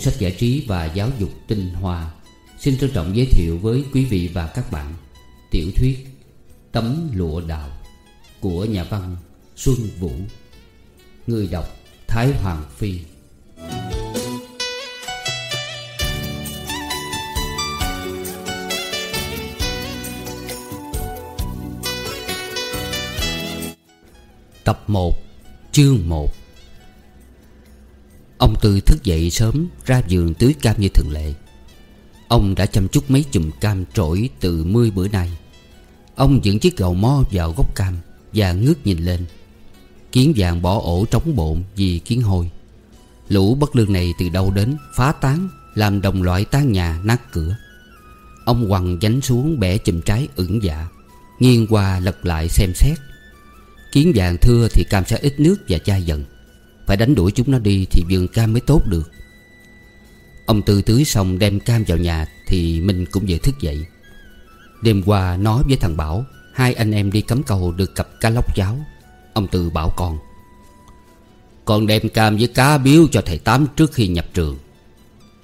sách giải trí và giáo dục tinh hoa. Xin trân trọng giới thiệu với quý vị và các bạn Tiểu thuyết Tấm lụa đào Của nhà văn Xuân Vũ. Người đọc Thái Hoàng Phi. Tập 1 Chương 1 Ông Tư thức dậy sớm, ra vườn tưới cam như thường lệ. Ông đã chăm chút mấy chùm cam trỗi từ mươi bữa nay. Ông dựng chiếc gầu mo vào gốc cam Và ngước nhìn lên. Kiến vàng bỏ ổ trống bộn vì kiến hôi. Lũ bất lương này từ đâu đến, phá tán, Làm đồng loại tan nhà, nát cửa. Ông quằn dánh xuống bẻ chùm trái ửng dạ Nghiêng qua lật lại xem xét. Kiến vàng thưa thì cam sẽ ít nước và chai dần. Phải đánh đuổi chúng nó đi thì vườn cam mới tốt được. Ông Tư tưới xong đem cam vào nhà Thì Minh cũng về thức dậy. Đêm qua nói với thằng Bảo, Hai anh em đi cắm cầu được cặp cá lóc cháo. Ông Tư bảo con Con đem cam với cá biếu cho thầy Tám trước khi nhập trường.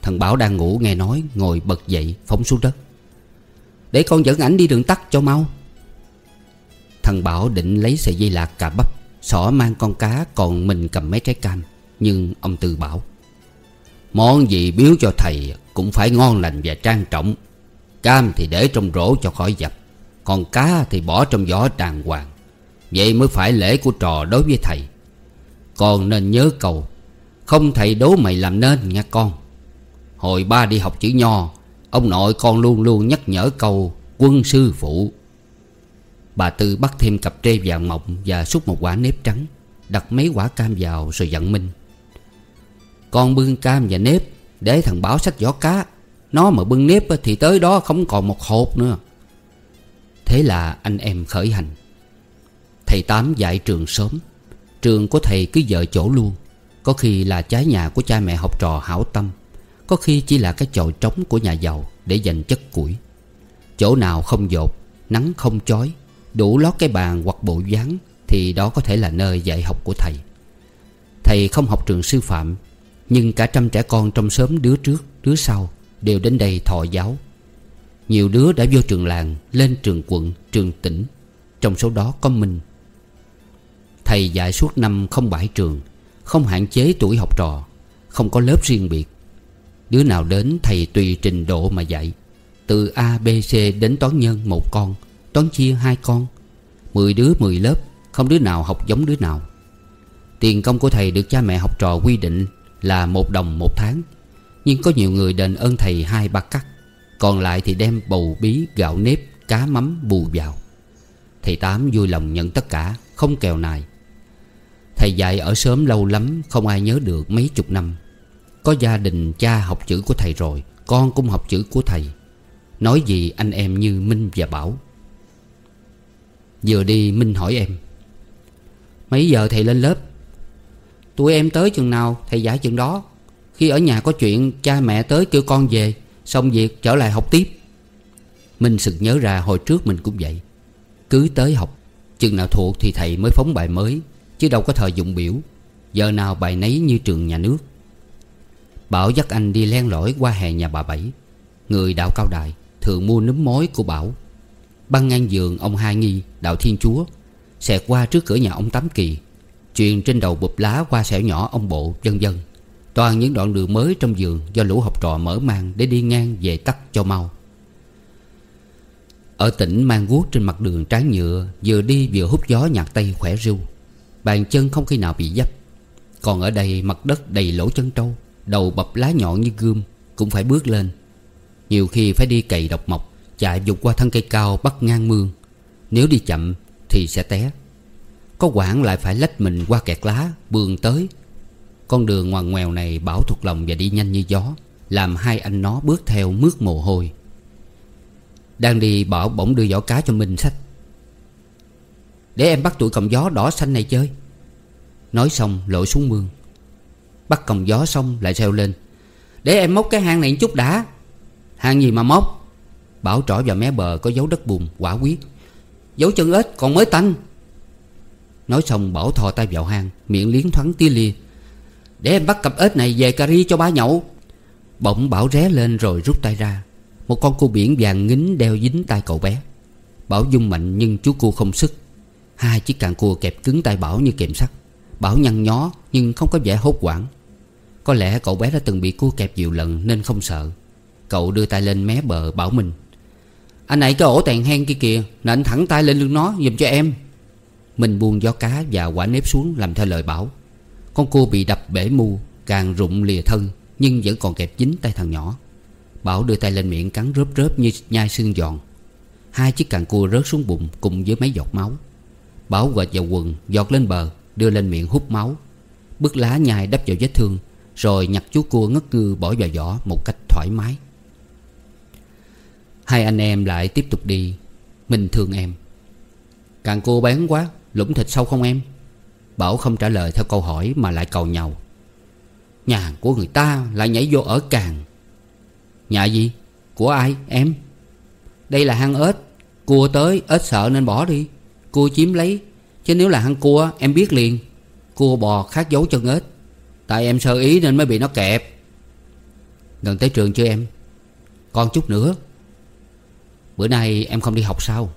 Thằng Bảo đang ngủ nghe nói, Ngồi bật dậy, phóng xuống đất. Để con dẫn ảnh đi đường tắt cho mau. Thằng Bảo định lấy sợi dây lạc cà bắp Sỏ mang con cá còn mình cầm mấy trái cam, Nhưng ông Tư bảo, Món gì biếu cho thầy Cũng phải ngon lành và trang trọng. Cam thì để trong rổ cho khỏi dập, Còn cá thì bỏ trong giỏ đàng hoàng. Vậy mới phải lễ của trò đối với thầy. Con nên nhớ câu, Không thầy đố mày làm nên nha con. Hồi ba đi học chữ nho, Ông nội con luôn luôn nhắc nhở câu, Quân sư phụ. Bà Tư bắt thêm cặp trê vàng mộng Và xúc một quả nếp trắng, Đặt mấy quả cam vào rồi dặn Minh Con bưng cam và nếp, Để thằng Bảo sách giỏ cá. Nó mà bưng nếp thì tới đó không còn một hộp nữa. Thế là anh em khởi hành. Thầy Tám dạy trường sớm. Trường của thầy cứ dở chỗ luôn. Có khi là trái nhà của cha mẹ học trò hảo tâm. Có khi chỉ là cái chòi trống của nhà giàu Để dành chất củi. Chỗ nào không dột, Nắng không chói Đủ lót cái bàn hoặc bộ dáng Thì đó có thể là nơi dạy học của thầy. Thầy không học trường sư phạm Nhưng cả trăm trẻ con trong xóm đứa trước Đứa sau Đều đến đây thọ giáo. Nhiều đứa đã vô trường làng Lên trường quận, trường tỉnh. Trong số đó có Minh Thầy dạy suốt năm không bãi trường Không hạn chế tuổi học trò Không có lớp riêng biệt. Đứa nào đến thầy tùy trình độ mà dạy Từ A, B, C đến toán nhân một con Toán chia hai con. Mười đứa, mười lớp, Không đứa nào học giống đứa nào. Tiền công của thầy được cha mẹ học trò quy định Là một đồng một tháng. Nhưng có nhiều người đền ơn thầy hai ba cắt. Còn lại thì đem bầu bí, gạo nếp, Cá mắm, bù vào. Thầy Tám vui lòng nhận tất cả, Không kèo nài. Thầy dạy ở sớm lâu lắm, Không ai nhớ được mấy chục năm. Có gia đình cha học chữ của thầy rồi, Con cũng học chữ của thầy. Nói gì anh em như Minh và Bảo. Vừa đi Minh hỏi em. Mấy giờ thầy lên lớp? Tụi em tới chừng nào thầy giải chừng đó. Khi ở nhà có chuyện, cha mẹ tới kêu con về, Xong việc trở lại học tiếp. Minh sực nhớ ra hồi trước mình cũng vậy. Cứ tới học, Chừng nào thuộc thì thầy mới phóng bài mới, Chứ đâu có thời dụng biểu. Giờ nào bài nấy như trường nhà nước. Bảo dắt anh đi len lỏi qua hè nhà bà Bảy. Người đạo cao đài Thường mua nấm mối của Bảo. Băng ngang giường ông Hai Nghi, Đạo Thiên Chúa, Xẹt qua trước cửa nhà ông Tám Kỳ. Truyền trên đầu bụp lá qua xẻo nhỏ ông Bộ, vân vân. Toàn những đoạn đường mới trong giường Do lũ học trò mở mang Để đi ngang về tắt cho mau Ở tỉnh mang guốc trên mặt đường trái nhựa, Vừa đi vừa hút gió nhạt tay khỏe riu Bàn chân không khi nào bị dấp. Còn ở đây mặt đất đầy lỗ chân trâu, Đầu bập lá nhọn như gươm Cũng phải bước lên. Nhiều khi phải đi cày độc mộc. Chạy dục qua thân cây cao bắt ngang mương. Nếu đi chậm thì sẽ té. Có quảng lại phải lách mình qua kẹt lá, Bường tới. Con đường ngoằn ngoèo này bảo thuộc lòng và đi nhanh như gió, Làm hai anh nó bước theo mướt mồ hôi. Đang đi Bảo bỗng đưa giỏ cá cho Minh sách. Để em bắt tụi còng gió đỏ xanh này chơi. Nói xong lội xuống mương. Bắt còng gió xong lại reo lên. Để em móc cái hang này chút đã. Hang gì mà móc? Bảo trỏ vào mé bờ có dấu đất bùn, quả quyết Dấu chân ếch còn mới tanh. Nói xong, Bảo thò tay vào hang, Miệng liến thoáng tia lia Để em bắt cặp ếch này về cà ri cho ba nhậu. Bỗng Bảo ré lên rồi rút tay ra. Một con cua biển vàng ngính đeo dính tay cậu bé. Bảo dung mạnh nhưng chú cua không sức. Hai chiếc càng cua kẹp cứng tay Bảo như kềm sắt. Bảo nhăn nhó nhưng không có vẻ hốt hoảng. Có lẽ cậu bé đã từng bị cua kẹp nhiều lần nên không sợ. Cậu đưa tay lên mé bờ Bảo mình. Anh này cái ổ tàn hen kia kìa anh thẳng tay lên lưng nó, giùm cho em. Mình buông gió cá và quả nếp xuống làm theo lời Bảo. Con cua bị đập bể mu, Càng rụng lìa thân, Nhưng vẫn còn kẹp dính tay thằng nhỏ. Bảo đưa tay lên miệng cắn rớp rớp như nhai xương giòn. Hai chiếc càng cua rớt xuống bụng Cùng với mấy giọt máu. Bảo quệt vào quần, Giọt lên bờ, Đưa lên miệng hút máu. Bức lá nhai đắp vào vết thương, Rồi nhặt chú cua ngất ngư bỏ vào giỏ Một cách thoải mái. Hai anh em lại tiếp tục đi. Mình thương em. Càng cô bán quá, Lũng thịt sâu không em? Bảo không trả lời theo câu hỏi mà lại cầu nhau. Nhà của người ta lại nhảy vô ở càng. Nhà gì? Của ai? Em? Đây là hang ếch. Cua tới, ếch sợ nên bỏ đi. Cua chiếm lấy. Chứ nếu là hang cua, em biết liền. Cua bò khác dấu chân ếch. Tại em sơ ý nên mới bị nó kẹp. Gần tới trường chưa em? Còn chút nữa. Bữa nay em không đi học sao?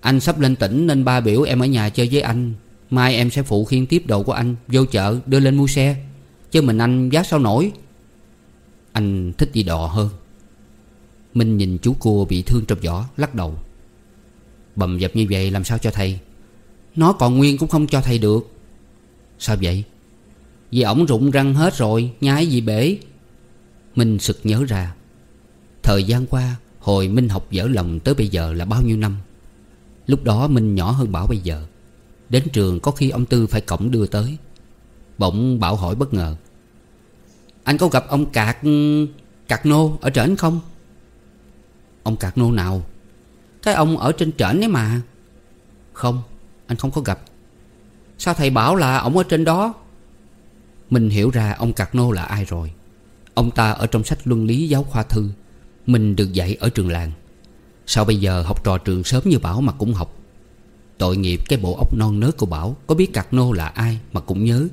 Anh sắp lên tỉnh nên ba biểu em ở nhà chơi với anh. Mai em sẽ phụ khiên tiếp đồ của anh, Vô chợ, đưa lên mua xe. Chứ mình anh giá sao nổi? Anh thích đi đò hơn. Minh nhìn chú cua bị thương trong vỏ Lắc đầu. Bầm dập như vậy làm sao cho thầy? Nó còn nguyên cũng không cho thầy được. Sao vậy? Vì ổng rụng răng hết rồi, Nhái gì bể? Minh sực nhớ ra. Thời gian qua Hồi Minh học dở lòng tới bây giờ là bao nhiêu năm? Lúc đó Minh nhỏ hơn Bảo bây giờ. Đến trường có khi ông Tư phải cổng đưa tới. Bỗng Bảo hỏi bất ngờ. Anh có gặp ông Cạc Cạc Nô ở trển không? Ông Cạc Nô nào? Cái ông ở trên trển ấy mà. Không, Anh không có gặp. Sao thầy bảo là ông ở trên đó? Mình hiểu ra ông Cạc Nô là ai rồi. Ông ta ở trong sách luân lý giáo khoa thư. Mình được dạy ở trường làng. Sao bây giờ học trò trường sớm như Bảo mà cũng học? Tội nghiệp cái bộ óc non nớt của Bảo, Có biết Cạc Nô là ai mà cũng nhớ.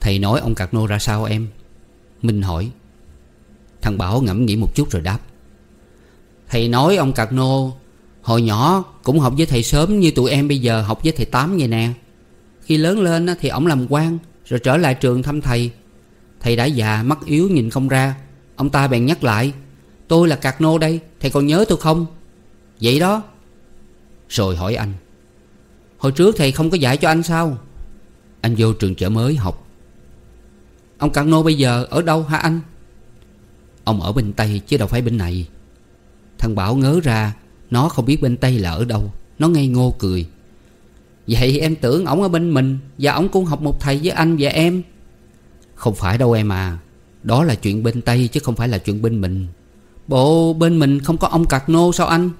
Thầy nói ông Cạc Nô ra sao em? Minh hỏi. Thằng Bảo ngẫm nghĩ một chút rồi đáp. Thầy nói ông Cạc Nô, Hồi nhỏ cũng học với thầy sớm Như tụi em bây giờ học với thầy Tám vậy nè. Khi lớn lên thì ổng làm quan, Rồi trở lại trường thăm thầy. Thầy đã già, mắt yếu, nhìn không ra. Ông ta bèn nhắc lại, Tôi là Cạc Nô đây, Thầy còn nhớ tôi không? Vậy đó. Rồi hỏi anh. Hồi trước thầy không có dạy cho anh sao? Anh vô trường chợ mới học. Ông Cạc Nô bây giờ ở đâu hả anh? Ông ở bên Tây chứ đâu phải bên này. Thằng Bảo ngớ ra, Nó không biết bên Tây là ở đâu, Nó ngây ngô cười. Vậy em tưởng ổng ở bên mình Và ổng cũng học một thầy với anh và em. Không phải đâu em à. Đó là chuyện bên Tây chứ không phải là chuyện bên mình. Bộ bên mình không có ông cạc nô sao anh?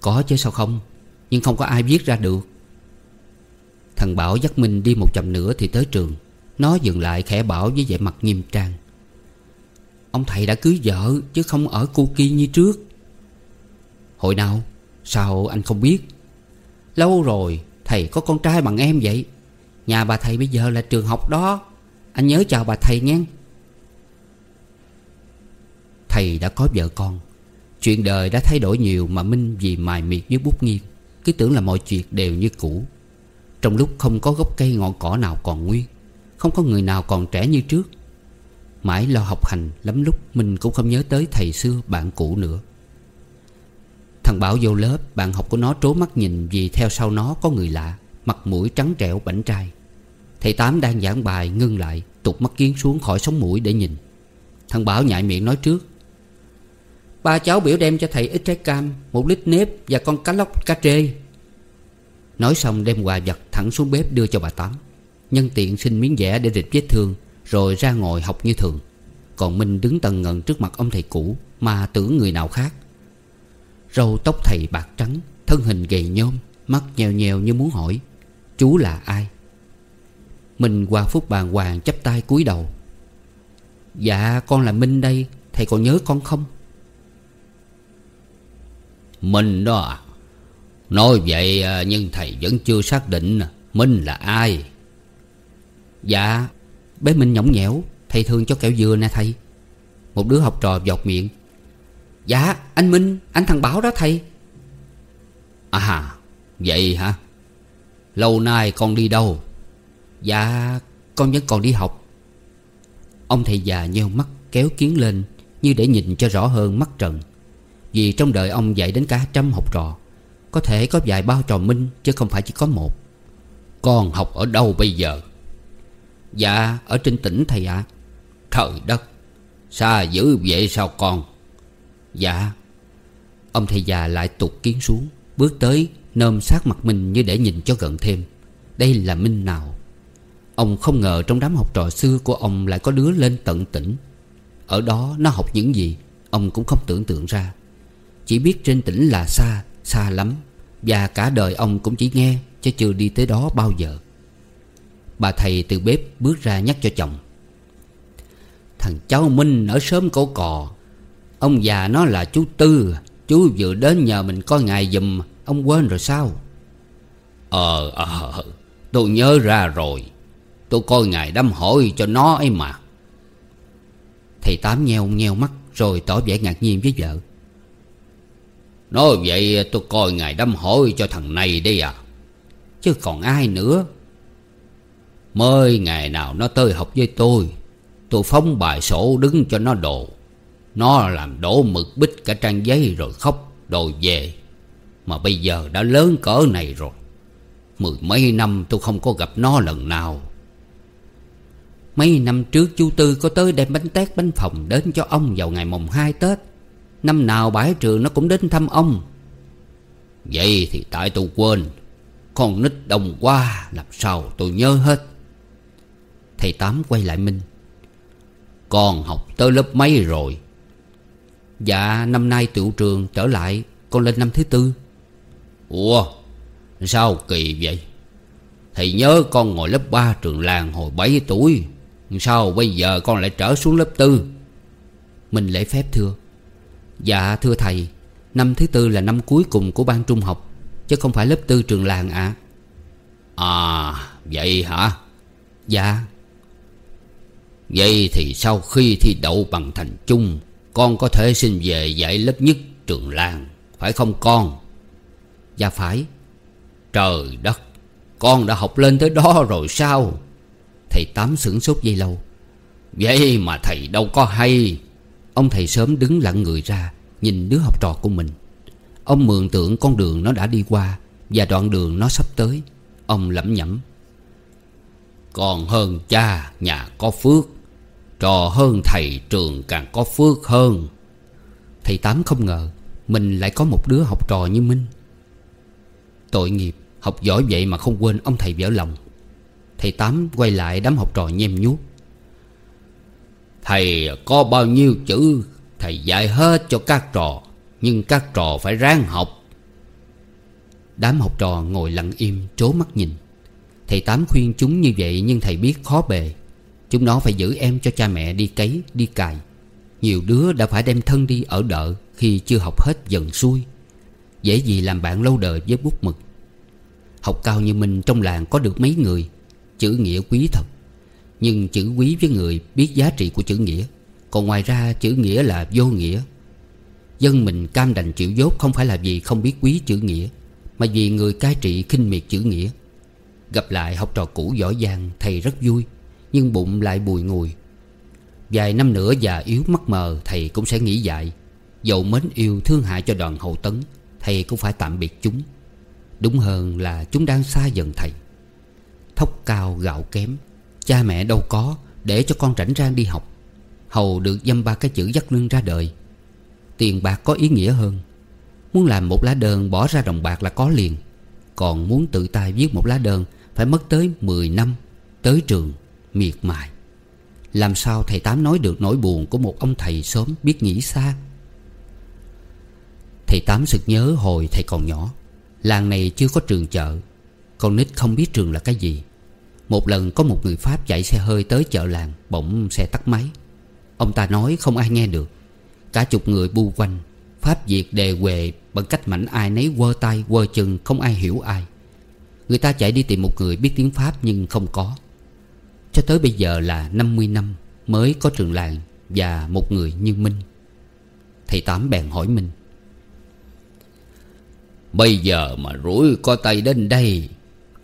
Có chứ sao không? Nhưng không có ai viết ra được. Thằng Bảo dắt Minh đi một chậm nữa thì tới trường. Nó dừng lại khẽ bảo với vẻ mặt nghiêm trang. Ông thầy đã cưới vợ Chứ không ở cu kia như trước. Hồi nào? Sao anh không biết? Lâu rồi, thầy có con trai bằng em vậy? Nhà bà thầy bây giờ là trường học đó. Anh nhớ chào bà thầy nghe. Thầy đã có vợ con. Chuyện đời đã thay đổi nhiều Mà Minh vì mài miệt với bút nghiêng. Cứ tưởng là mọi chuyện đều như cũ. Trong lúc không có gốc cây ngọn cỏ nào còn nguyên, Không có người nào còn trẻ như trước. Mãi lo học hành Lắm lúc mình cũng không nhớ tới thầy xưa, bạn cũ nữa. Thằng Bảo vô lớp, Bạn học của nó trố mắt nhìn Vì theo sau nó có người lạ, Mặt mũi trắng trẻo bảnh trai. Thầy Tám đang giảng bài ngưng lại, Tụt mắt kiến xuống khỏi sống mũi để nhìn. Thằng Bảo nhại miệng nói trước Ba cháu biểu đem cho thầy ít trái cam, Một lít nếp và con cá lóc, cá trê. Nói xong đem quà vật thẳng xuống bếp đưa cho bà Tám. Nhân tiện xin miếng vẽ để rịch vết thương, Rồi ra ngồi học như thường. Còn Minh đứng tần ngần trước mặt ông thầy cũ, Mà tưởng người nào khác. Râu tóc thầy bạc trắng, Thân hình gầy nhôm, Mắt nhèo nhèo như muốn hỏi, Chú là ai? Minh qua phút bàn hoàng chấp tay cúi đầu. Dạ con là Minh đây, Thầy còn nhớ con không? Minh đó. À Nói vậy à, nhưng thầy vẫn chưa xác định Minh là ai. Dạ Bé Minh nhõng nhẽo, Thầy thương cho kẹo dừa nè thầy. Một đứa học trò giọt miệng. Dạ anh Minh, Anh thằng Bảo đó thầy. À vậy hả? Lâu nay con đi đâu? Dạ con vẫn còn đi học. Ông thầy già nheo mắt, kéo kiến lên, Như để nhìn cho rõ hơn mắt trần. Vì trong đời ông dạy đến cả trăm học trò, Có thể có vài bao trò minh Chứ không phải chỉ có một. Con học ở đâu bây giờ? Dạ ở trên tỉnh thầy ạ. À. Trời đất, Xa dữ vậy sao con? Dạ Ông thầy già lại tụt kiến xuống, Bước tới, nôm sát mặt mình như để nhìn cho gần thêm. Đây là Minh nào? Ông không ngờ trong đám học trò xưa của ông lại có đứa lên tận tỉnh. Ở đó nó học những gì, Ông cũng không tưởng tượng ra. Chỉ biết trên tỉnh là xa, xa lắm Và cả đời ông cũng chỉ nghe Chứ chưa đi tới đó bao giờ. Bà thầy từ bếp bước ra nhắc cho chồng. Thằng cháu Minh ở sớm cổ cò Ông già nó là chú Tư Chú vừa đến nhờ mình coi ngày giùm Ông quên rồi sao? Ờ, ờ ờ Tôi nhớ ra rồi Tôi coi ngài đâm hỏi cho nó ấy mà. Thầy Tám nheo nheo mắt Rồi tỏ vẻ ngạc nhiên với vợ. Nói vậy, tôi coi ngài đâm hỏi cho thằng này đi à. Chứ còn ai nữa. Mới ngày nào nó tới học với tôi Tôi phóng bài sổ đứng cho nó đồ. Nó làm đổ mực bích cả trang giấy rồi khóc đồ về. Mà bây giờ đã lớn cỡ này rồi. Mười mấy năm tôi không có gặp nó lần nào. Mấy năm trước chú Tư có tới đem bánh tét bánh phòng đến cho ông vào ngày mồng 2 Tết. Năm nào bãi trường nó cũng đến thăm ông. Vậy thì tại tôi quên, Con nít đông quá Làm sao tôi nhớ hết. Thầy Tám quay lại Minh. Con học tới lớp mấy rồi? Dạ năm nay tiểu trường trở lại, Con lên năm thứ tư. Ủa, Sao kỳ vậy? Thầy nhớ con ngồi lớp 3 trường làng hồi 7 tuổi, Sao bây giờ con lại trở xuống lớp 4 Mình lễ phép thưa. Dạ thưa thầy. Năm thứ tư là năm cuối cùng của ban trung học Chứ không phải lớp tư trường làng ạ. À. à vậy hả? Dạ. Vậy thì sau khi thi đậu bằng thành chung Con có thể xin về dạy lớp nhất trường làng Phải không con? Dạ phải. Trời đất Con đã học lên tới đó rồi sao? Thầy Tám sửng sốt dây lâu. Vậy mà thầy đâu có hay Ông thầy sớm đứng lặng người ra, Nhìn đứa học trò của mình. Ông mường tượng con đường nó đã đi qua Và đoạn đường nó sắp tới. Ông lẩm nhẩm, Còn hơn cha nhà có phước, Trò hơn thầy trường càng có phước hơn. Thầy Tám không ngờ Mình lại có một đứa học trò như Minh. Tội nghiệp, Học giỏi vậy mà không quên ông thầy vỡ lòng. Thầy Tám quay lại đám học trò nhem nhuốc. Thầy có bao nhiêu chữ, Thầy dạy hết cho các trò, Nhưng các trò phải ráng học. Đám học trò ngồi lặng im, trố mắt nhìn. Thầy Tám khuyên chúng như vậy Nhưng thầy biết khó bề. Chúng nó phải giữ em cho cha mẹ đi cấy, Đi cài. Nhiều đứa đã phải đem thân đi ở đợ Khi chưa học hết dần xuôi. Dễ gì làm bạn lâu đời với bút mực. Học cao như mình trong làng có được mấy người, Chữ nghĩa quý thật. Nhưng chữ quý với người biết giá trị của chữ nghĩa. Còn ngoài ra, chữ nghĩa là vô nghĩa. Dân mình cam đành chịu dốt Không phải là vì không biết quý chữ nghĩa, Mà vì người cai trị khinh miệt chữ nghĩa. Gặp lại học trò cũ giỏi giang, Thầy rất vui, Nhưng bụng lại bùi ngùi. Vài năm nữa già yếu mắt mờ, Thầy cũng sẽ nghĩ dại. Dẫu mến yêu thương hại cho đoàn hậu tấn, Thầy cũng phải tạm biệt chúng. Đúng hơn là chúng đang xa dần thầy. Thóc cao gạo kém Cha mẹ đâu có, Để cho con rảnh rang đi học. Hầu được dăm ba cái chữ dắt lưng ra đời. Tiền bạc có ý nghĩa hơn. Muốn làm một lá đơn bỏ ra đồng bạc là có liền. Còn muốn tự tay viết một lá đơn, Phải mất tới 10 năm Tới trường miệt mài. Làm sao thầy Tám nói được nỗi buồn Của một ông thầy sớm biết nghĩ xa? Thầy Tám sực nhớ hồi thầy còn nhỏ, Làng này chưa có trường chợ. Con nít không biết trường là cái gì. Một lần có một người Pháp chạy xe hơi tới chợ làng, Bỗng xe tắt máy. Ông ta nói không ai nghe được. Cả chục người bu quanh. Pháp Việt đề quề bằng cách mảnh ai nấy quơ tay, quơ chân, Không ai hiểu ai. Người ta chạy đi tìm một người biết tiếng Pháp nhưng không có. Cho tới bây giờ là 50 năm Mới có trường làng Và một người như Minh. Thầy Tám bèn hỏi Minh. Bây giờ mà rủi có tay đến đây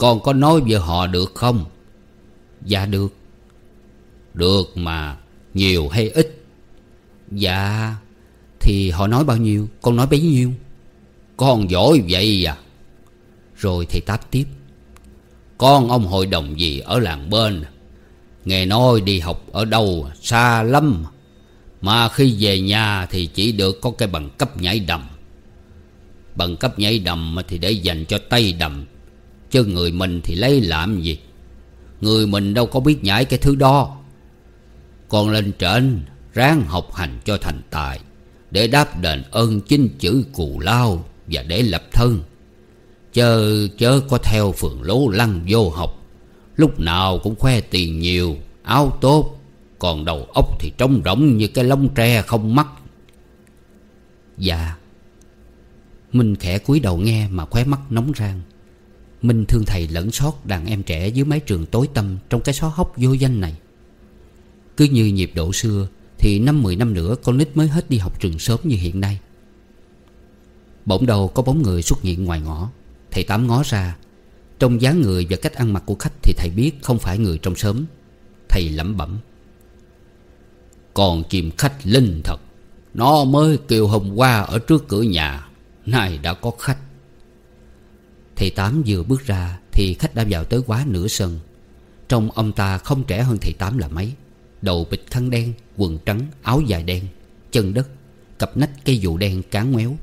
con có nói với họ được không? Dạ được. Được mà, Nhiều hay ít? Dạ Thì họ nói bao nhiêu, Con nói bấy nhiêu. Con giỏi vậy à? Rồi thầy Táp tiếp. Con ông hội đồng gì ở làng bên? Nghe nói đi học ở đâu xa lắm. Mà khi về nhà thì chỉ được có cái bằng cấp nhảy đầm. Bằng cấp nhảy đầm thì để dành cho tay đầm. Chứ người mình thì lấy làm gì? Người mình đâu có biết nhảy cái thứ đó. Còn lên trên, Ráng học hành cho thành tài, Để đáp đền ơn chính chữ cù lao Và để lập thân. Chớ chớ có theo phường lố lăng vô học. Lúc nào cũng khoe tiền nhiều, Áo tốt, Còn đầu óc thì trống rỗng như cái lông tre không mắt. Dạ. Minh khẽ cúi đầu nghe mà khóe mắt nóng rang. Minh thương thầy lẫn sót đàn em trẻ dưới mái trường tối tăm Trong cái xó hốc vô danh này. Cứ như nhịp độ xưa, Thì năm mười năm nữa con nít mới hết đi học trường sớm như hiện nay. Bỗng đầu có bóng người xuất hiện ngoài ngõ. Thầy Tám ngó ra. Trong dáng người và cách ăn mặc của khách Thì thầy biết không phải người trong sớm. Thầy lẩm bẩm. Còn chim khách linh thật. Nó mới kêu hôm qua ở trước cửa nhà. Nay đã có khách. Thầy Tám vừa bước ra Thì khách đã vào tới quá nửa sân. Trong ông ta không trẻ hơn thầy Tám là mấy. Đầu bịch khăn đen, Quần trắng, áo dài đen, Chân đất, Cặp nách cây dù đen cán ngoéo,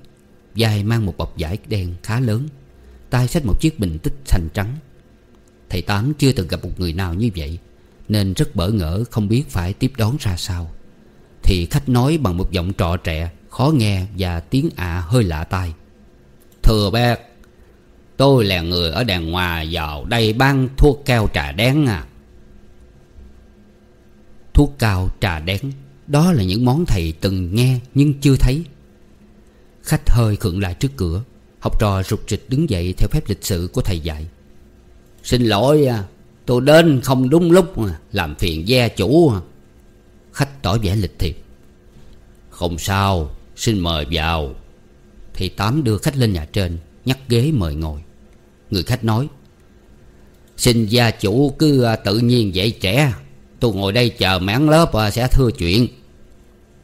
Dài mang một bọc vải đen khá lớn, tay xách một chiếc bình tích xanh trắng. Thầy Tám chưa từng gặp một người nào như vậy, Nên rất bỡ ngỡ không biết phải tiếp đón ra sao. Thì khách nói bằng một giọng trọ trẻ, Khó nghe và tiếng ạ hơi lạ tai. Thừa bác Tôi là người ở đàng hòa vào đây bán thuốc cao trà đén à. Thuốc cao trà đén Đó là những món thầy từng nghe nhưng chưa thấy. Khách hơi khựng lại trước cửa, Học trò rụt rịch đứng dậy theo phép lịch sự của thầy dạy. Xin lỗi à Tôi đến không đúng lúc à, Làm phiền gia chủ à. Khách tỏ vẻ lịch thiệp. Không sao, Xin mời vào. Thầy Tám đưa khách lên nhà trên, Nhắc ghế mời ngồi. Người khách nói, Xin gia chủ cứ à, tự nhiên dạy trẻ. Tôi ngồi đây chờ mãn lớp à, sẽ thưa chuyện.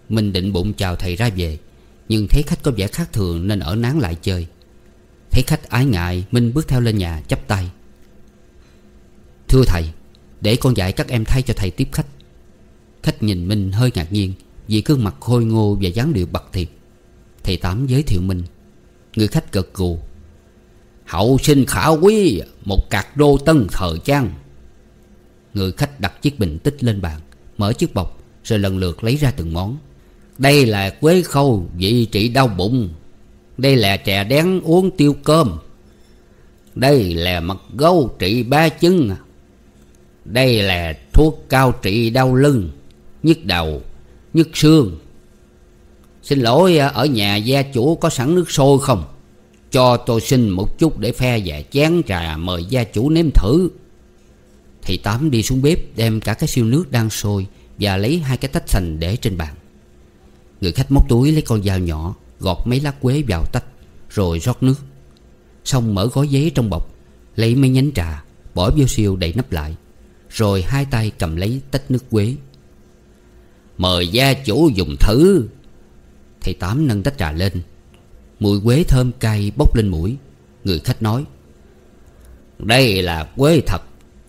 Minh định bụng chào thầy ra về, Nhưng thấy khách có vẻ khác thường nên ở nán lại chơi. Thấy khách ái ngại, Minh bước theo lên nhà, chắp tay. Thưa thầy, Để con dạy các em thay cho thầy tiếp khách. Khách nhìn Minh hơi ngạc nhiên, Vì gương mặt khôi ngô và dáng điệu bậc thiệp Thầy Tám giới thiệu Minh. Người khách gật gù Hậu sinh khả quý, Một cạc đô tân thời trang. Người khách đặt chiếc bình tích lên bàn, Mở chiếc bọc, Rồi lần lượt lấy ra từng món. Đây là quế khâu, vị trị đau bụng. Đây là chè đén uống tiêu cơm. Đây là mật gấu trị ba chân. Đây là thuốc cao trị đau lưng, Nhức đầu, Nhức xương. Xin lỗi, ở nhà gia chủ có sẵn nước sôi không? Cho tôi xin một chút để phe và chén trà mời gia chủ nếm thử. Thầy Tám đi xuống bếp, đem cả cái siêu nước đang sôi Và lấy hai cái tách sành để trên bàn. Người khách móc túi lấy con dao nhỏ, Gọt mấy lá quế vào tách, Rồi rót nước. Xong mở gói giấy trong bọc, Lấy mấy nhánh trà, Bỏ vô siêu đậy nắp lại, Rồi hai tay cầm lấy tách nước quế. Mời gia chủ dùng thử. Thầy Tám nâng tách trà lên Mùi quế thơm cay bốc lên mũi. Người khách nói, Đây là quế thật,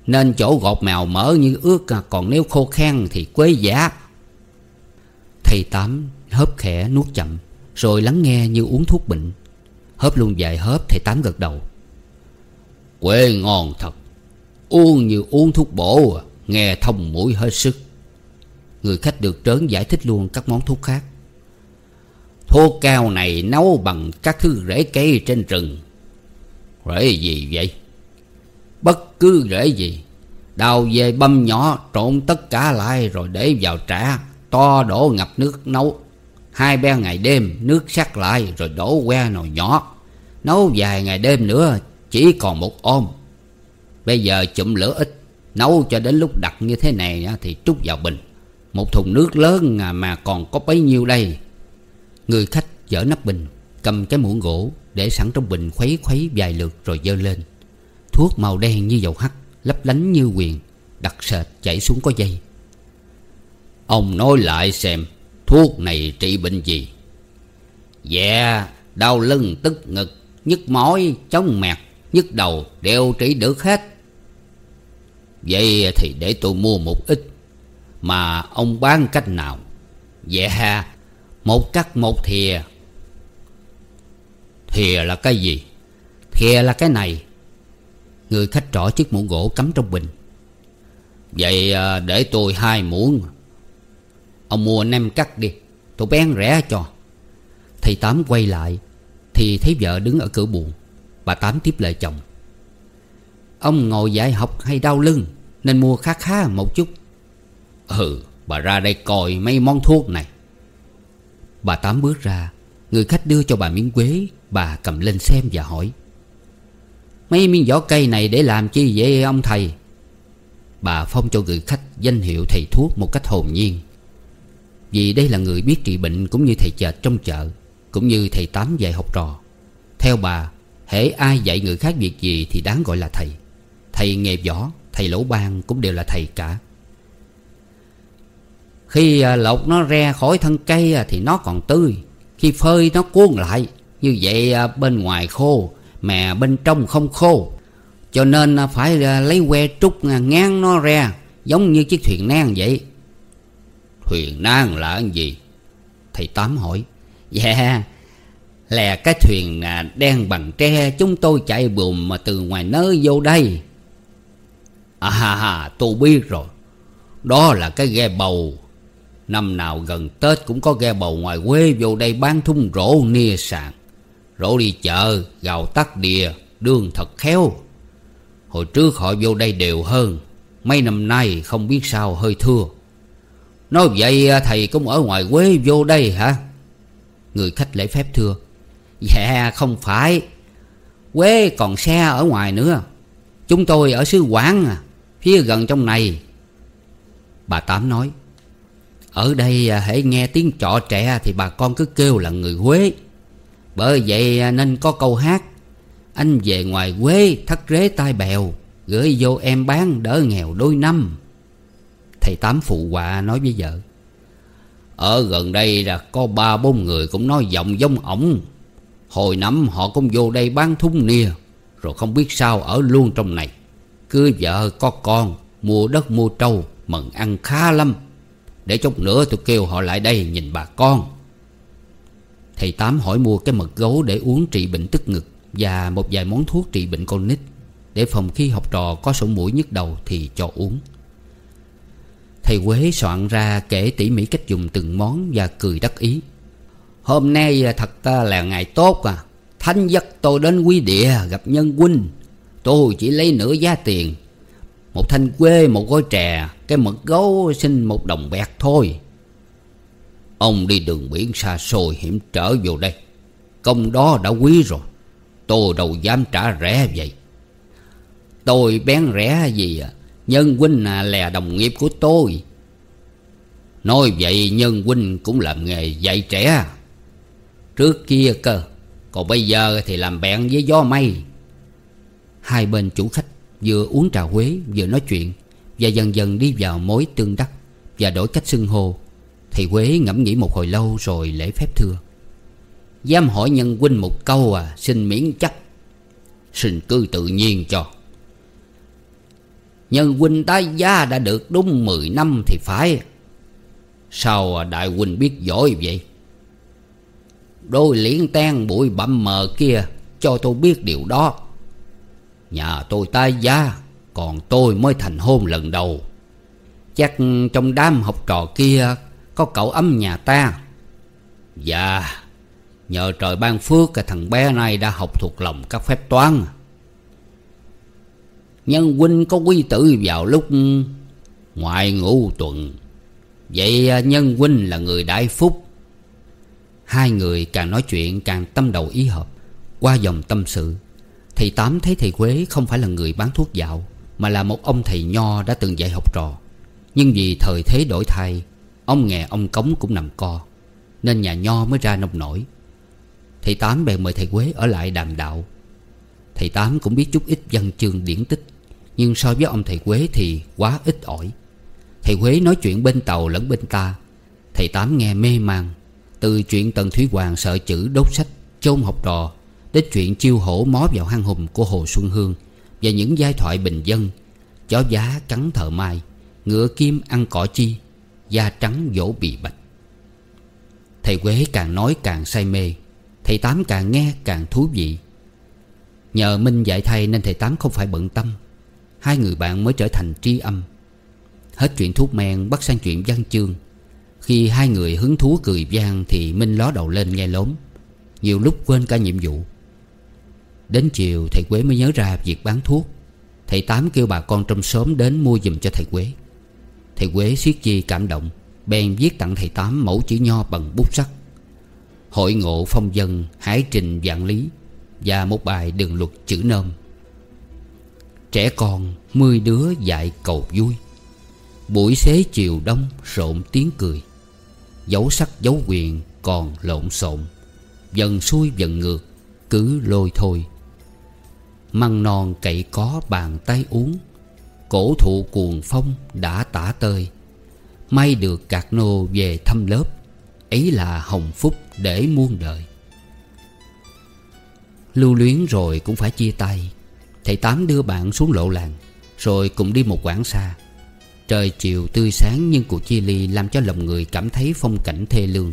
Nên chỗ gọt mèo mỡ như ướt à, Còn nếu khô khan thì quế giả. Thầy Tám hớp khẽ nuốt chậm, Rồi lắng nghe như uống thuốc bệnh. Hớp luôn vài hớp, thầy Tám gật đầu. Quế ngon thật, Uống như uống thuốc bổ à, Nghe thông mũi hết sức. Người khách được trớn giải thích luôn các món thuốc khác. Thuốc cao này nấu bằng các thứ rễ cây trên rừng. Rễ gì vậy? Bất cứ rễ gì. Đào về băm nhỏ trộn tất cả lại rồi để vào trả To đổ ngập nước nấu. Hai ba ngày đêm, nước sắc lại rồi đổ que nồi nhỏ Nấu vài ngày đêm nữa, chỉ còn một ôm. Bây giờ chụm lửa ít, Nấu cho đến lúc đặt như thế này thì trút vào bình. Một thùng nước lớn à, mà còn có bấy nhiêu đây. Người khách dở nắp bình, Cầm cái muỗng gỗ Để sẵn trong bình khuấy khuấy vài lượt rồi dơ lên. Thuốc màu đen như dầu hắt Lấp lánh như quyền, Đặc sệt chảy xuống có dây. Ông nói lại xem, Thuốc này trị bệnh gì? Dạ Đau lưng, tức ngực, Nhức mỏi, chóng mẹt, Nhức đầu đều trị được hết. Vậy thì để tôi mua một ít, Mà ông bán cách nào? Dạ một cắt một thìa. Thìa là cái gì? Thìa là cái này. Người khách trỏ chiếc muỗng gỗ cắm trong bình. Vậy à, để tôi hai muỗng. Ông mua nem cắt đi. Tôi bén rẻ cho. Thầy Tám quay lại, Thì thấy vợ đứng ở cửa buồn Bà Tám tiếp lời chồng. Ông ngồi dạy học hay đau lưng, Nên mua khá khá một chút. Ừ bà ra đây coi mấy món thuốc này. Bà Tám bước ra. Người khách đưa cho bà miếng quế. Bà cầm lên xem và hỏi. Mấy miếng vỏ cây này để làm chi vậy, ông thầy? Bà phong cho người khách danh hiệu thầy thuốc một cách hồn nhiên. Vì đây là người biết trị bệnh cũng như thầy chợt trong chợ, Cũng như thầy tám dạy học trò. Theo bà, hễ ai dạy người khác việc gì thì đáng gọi là thầy. Thầy nghề võ, Thầy lỗ ban cũng đều là thầy cả. Khi à, lột nó ra khỏi thân cây à, thì nó còn tươi. Khi phơi, nó cuốn lại. Như vậy à, bên ngoài khô, Mà bên trong không khô. Cho nên phải lấy que trúc ngang nó ra, Giống như chiếc thuyền nan vậy. Thuyền nan là cái gì? Thầy Tám hỏi. Dạ Là cái thuyền đen bằng tre. Chúng tôi chạy buồm mà từ ngoài nơi vô đây. À ha ha, tôi biết rồi. Đó là cái ghe bầu. Năm nào gần Tết cũng có ghe bầu ngoài quê vô đây bán thung rổ nia sàn Rổ đi chợ, gạo tắt đìa, đường thật khéo. Hồi trước họ vô đây đều hơn Mấy năm nay không biết sao hơi thưa Nói vậy à, thầy cũng ở ngoài quê vô đây hả? Người khách lễ phép thưa. Dạ không phải. Quê còn xe ở ngoài nữa. Chúng tôi ở xứ Quảng à, Phía gần trong này. Bà Tám nói. Ở đây à, hãy nghe tiếng trọ trẻ Thì bà con cứ kêu là người Huế. Bởi vậy à, nên có câu hát, Anh về ngoài Quế thắt rế tai bèo, Gửi vô em bán đỡ nghèo đôi năm. Thầy Tám phụ họa nói với vợ, Ở gần đây là có ba bốn người cũng nói giọng giống ổng. Hồi năm họ cũng vô đây bán thúng nia, Rồi không biết sao ở luôn trong này. Cứ vợ có con, Mua đất mua trâu Mừng ăn khá lắm. Để chút nữa tôi kêu họ lại đây nhìn bà con. Thầy Tám hỏi mua cái mật gấu để uống trị bệnh tức ngực Và một vài món thuốc trị bệnh con nít. Để phòng khi học trò có sổ mũi nhức đầu thì cho uống. Thầy Quế soạn ra kể tỉ mỉ cách dùng từng món và cười đắc ý. Hôm nay thật à, là ngày tốt à. Thánh dắt tôi đến quý địa gặp nhân huynh. Tôi chỉ lấy nửa giá tiền. Một thanh quê, một gói trà Cái mật gấu xin một đồng bẹt thôi. Ông đi đường biển xa xôi hiểm trở vô đây. Công đó đã quý rồi. Tôi đâu dám trả rẻ vậy. Tôi bén rẻ gì à? Nhân huynh là đồng nghiệp của tôi. Nói vậy nhân huynh cũng làm nghề dạy trẻ. Trước kia cơ, Còn bây giờ thì làm bạn với gió mây. Hai bên chủ khách vừa uống trà Huế, vừa nói chuyện, Và dần dần đi vào mối tương đắc, Và đổi cách xưng hô. Thì Huế ngẫm nghĩ một hồi lâu rồi lễ phép thưa. Dám hỏi nhân huynh một câu à Xin miễn chắc. Xin cứ tự nhiên cho. Nhân huynh tái giá đã được đúng 10 năm thì phải. Sao à, đại huynh biết giỏi vậy? Đôi liễn ten bụi bặm mờ kia, Cho tôi biết điều đó. Nhà tôi tái giá, Còn tôi mới thành hôn lần đầu. Chắc trong đám học trò kia Có cậu ấm nhà ta. Dạ Nhờ trời ban phước cái Thằng bé này đã học thuộc lòng các phép toán. Nhân huynh có quý tử vào lúc Ngoại ngũ tuần. Vậy nhân huynh là người đại phúc. Hai người càng nói chuyện càng tâm đầu ý hợp, Qua dòng tâm sự. Thầy Tám thấy thầy Quế không phải là người bán thuốc dạo, Mà là một ông thầy nho đã từng dạy học trò. Nhưng vì thời thế đổi thay, Ông nghè ông cống cũng nằm co, Nên nhà nho mới ra nông nổi. Thầy Tám bèn mời thầy Quế ở lại đàm đạo. Thầy Tám cũng biết chút ít văn chương điển tích, Nhưng so với ông thầy Quế thì quá ít ỏi. Thầy Quế nói chuyện bên tàu lẫn bên ta. Thầy Tám nghe mê man, Từ chuyện Tần Thúy Hoàng sợ chữ đốt sách, chôn học trò Đến chuyện chiêu hổ mó vào hang hùm của Hồ Xuân Hương Và những giai thoại bình dân, Chó giá cắn thợ mai, Ngựa kim ăn cỏ chi, Da trắng dỗ bị bạch. Thầy Quế càng nói càng say mê, Thầy Tám càng nghe càng thú vị. Nhờ Minh dạy thay nên thầy Tám không phải bận tâm, Hai người bạn mới trở thành tri âm. Hết chuyện thuốc men bắt sang chuyện văn chương. Khi hai người hứng thú cười vang Thì Minh ló đầu lên nghe lốm Nhiều lúc quên cả nhiệm vụ. Đến chiều, thầy Quế mới nhớ ra việc bán thuốc. Thầy Tám kêu bà con trong xóm đến mua giùm cho thầy Quế. Thầy Quế siết chi cảm động, Bèn viết tặng thầy Tám mẫu chữ nho bằng bút sắt. Hội ngộ phong dân Hải trình vạn lý, Và một bài đường luật chữ nôm. Trẻ con Mươi đứa dạy cầu vui. Buổi xế chiều đông, Rộn tiếng cười. Dấu sắc, dấu quyền còn lộn xộn. Dần xuôi, dần ngược, Cứ lôi thôi. Măng non cậy có bàn tay uống. Cổ thụ cuồng phong đã tả tơi. May được cạc nô về thăm lớp. Ấy là hồng phúc để muôn đời. Lưu luyến rồi cũng phải chia tay. Thầy Tám đưa bạn xuống lộ làng, Rồi cùng đi một quãng xa. Trời chiều tươi sáng nhưng cuộc chia ly Làm cho lòng người cảm thấy phong cảnh thê lương.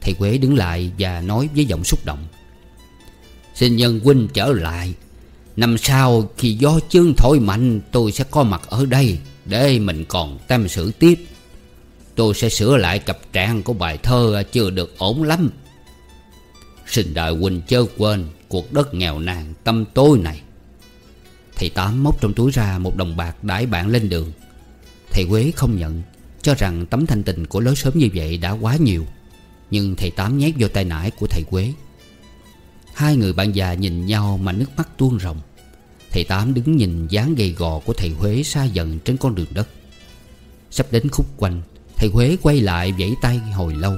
Thầy Quế đứng lại và nói với giọng xúc động. Xin nhân huynh trở lại Năm sau khi gió chương thổi mạnh, Tôi sẽ có mặt ở đây Để mình còn tâm sự tiếp. Tôi sẽ sửa lại cặp trạng của bài thơ Chưa được ổn lắm. Xin đại huynh chớ quên Cuộc đất nghèo nàn tâm tối này. Thầy Tám móc trong túi ra Một đồng bạc đãi bạn lên đường. Thầy Quế không nhận, Cho rằng tấm thanh tình của lối sớm như vậy đã quá nhiều. Nhưng thầy Tám nhét vô tay nải của thầy Quế. Hai người bạn già nhìn nhau mà nước mắt tuôn ròng. Thầy Tám đứng nhìn dáng gầy gò của thầy Huế xa dần trên con đường đất. Sắp đến khúc quanh, Thầy Huế quay lại vẫy tay hồi lâu.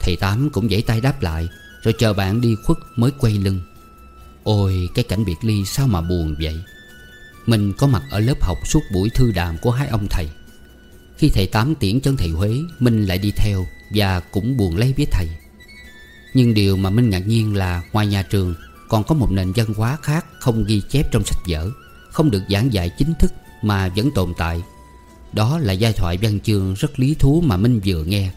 Thầy Tám cũng vẫy tay đáp lại, Rồi chờ bạn đi khuất mới quay lưng. Ôi, cái cảnh biệt ly sao mà buồn vậy? Mình có mặt ở lớp học suốt buổi thư đàm của hai ông thầy. Khi thầy Tám tiễn chân thầy Huế, mình lại đi theo Và cũng buồn lấy với thầy nhưng điều mà Minh ngạc nhiên là ngoài nhà trường, Còn có một nền văn hóa khác không ghi chép trong sách vở, Không được giảng dạy chính thức mà vẫn tồn tại. Đó là giai thoại văn chương rất lý thú mà Minh vừa nghe.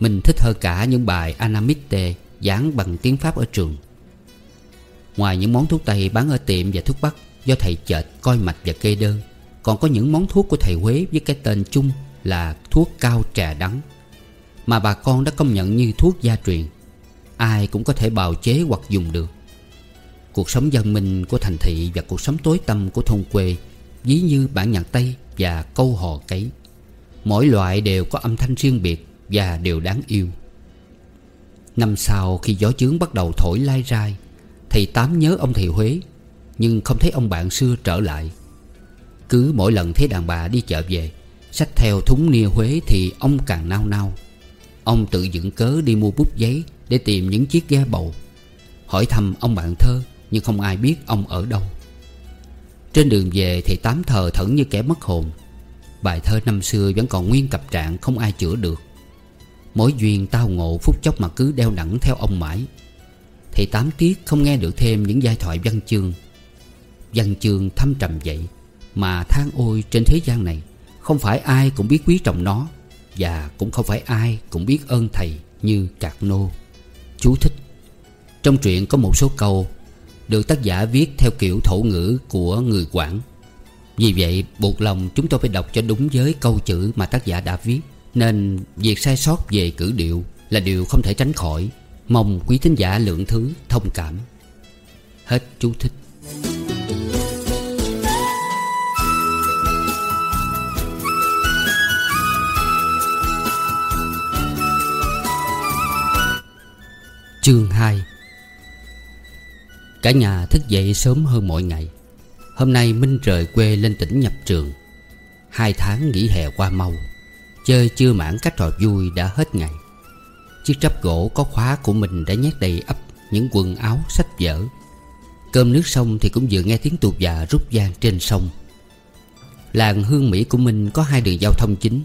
Minh thích hơn cả những bài Anamite giảng bằng tiếng Pháp ở trường. Ngoài những món thuốc Tây bán ở tiệm và thuốc Bắc Do thầy chợt coi mạch và kê đơn, Còn có những món thuốc của thầy Huế với cái tên chung là thuốc cao trà đắng. Mà bà con đã công nhận như thuốc gia truyền. Ai cũng có thể bào chế hoặc dùng được. Cuộc sống dân minh của thành thị Và cuộc sống tối tâm của thôn quê, Ví như bản nhạc Tây và câu hò cấy. Mỗi loại đều có âm thanh riêng biệt Và đều đáng yêu. Năm sau khi gió chướng bắt đầu thổi lai rai, Thầy Tám nhớ ông thầy Huế, Nhưng không thấy ông bạn xưa trở lại. Cứ mỗi lần thấy đàn bà đi chợ về, Xách theo thúng nia Huế thì ông càng nao nao. Ông tự dựng cớ đi mua bút giấy để tìm những chiếc ghe bầu. Hỏi thăm ông bạn thơ, Nhưng không ai biết ông ở đâu. Trên đường về thì tám thờ thẫn như kẻ mất hồn. Bài thơ năm xưa vẫn còn nguyên cặp trạng, Không ai chữa được. Mỗi duyên tao ngộ phút chốc mà cứ đeo đẳng theo ông mãi. Thì tám tiếc không nghe được thêm những giai thoại văn chương. Văn chương thâm trầm vậy, Mà than ôi trên thế gian này, Không phải ai cũng biết quý trọng nó. Và cũng không phải ai cũng biết ơn thầy như Cạc Nô. Chú thích. Trong truyện có một số câu Được tác giả viết theo kiểu thổ ngữ của người Quảng Vì vậy, buộc lòng chúng tôi phải đọc cho đúng với câu chữ mà tác giả đã viết. Nên việc sai sót về cử điệu là điều không thể tránh khỏi. Mong quý thính giả lượng thứ thông cảm. Hết chú thích. Chương 2 Cả nhà thức dậy sớm hơn mọi ngày. Hôm nay Minh rời quê lên tỉnh nhập trường. Hai tháng nghỉ hè qua mau, Chơi chưa mãn các trò vui đã hết ngày. Chiếc trắp gỗ có khóa của mình đã nhét đầy ấp Những quần áo sách vở. Cơm nước xong thì cũng vừa nghe tiếng tuột già rút vang trên sông. Làng Hương Mỹ của Minh có hai đường giao thông chính,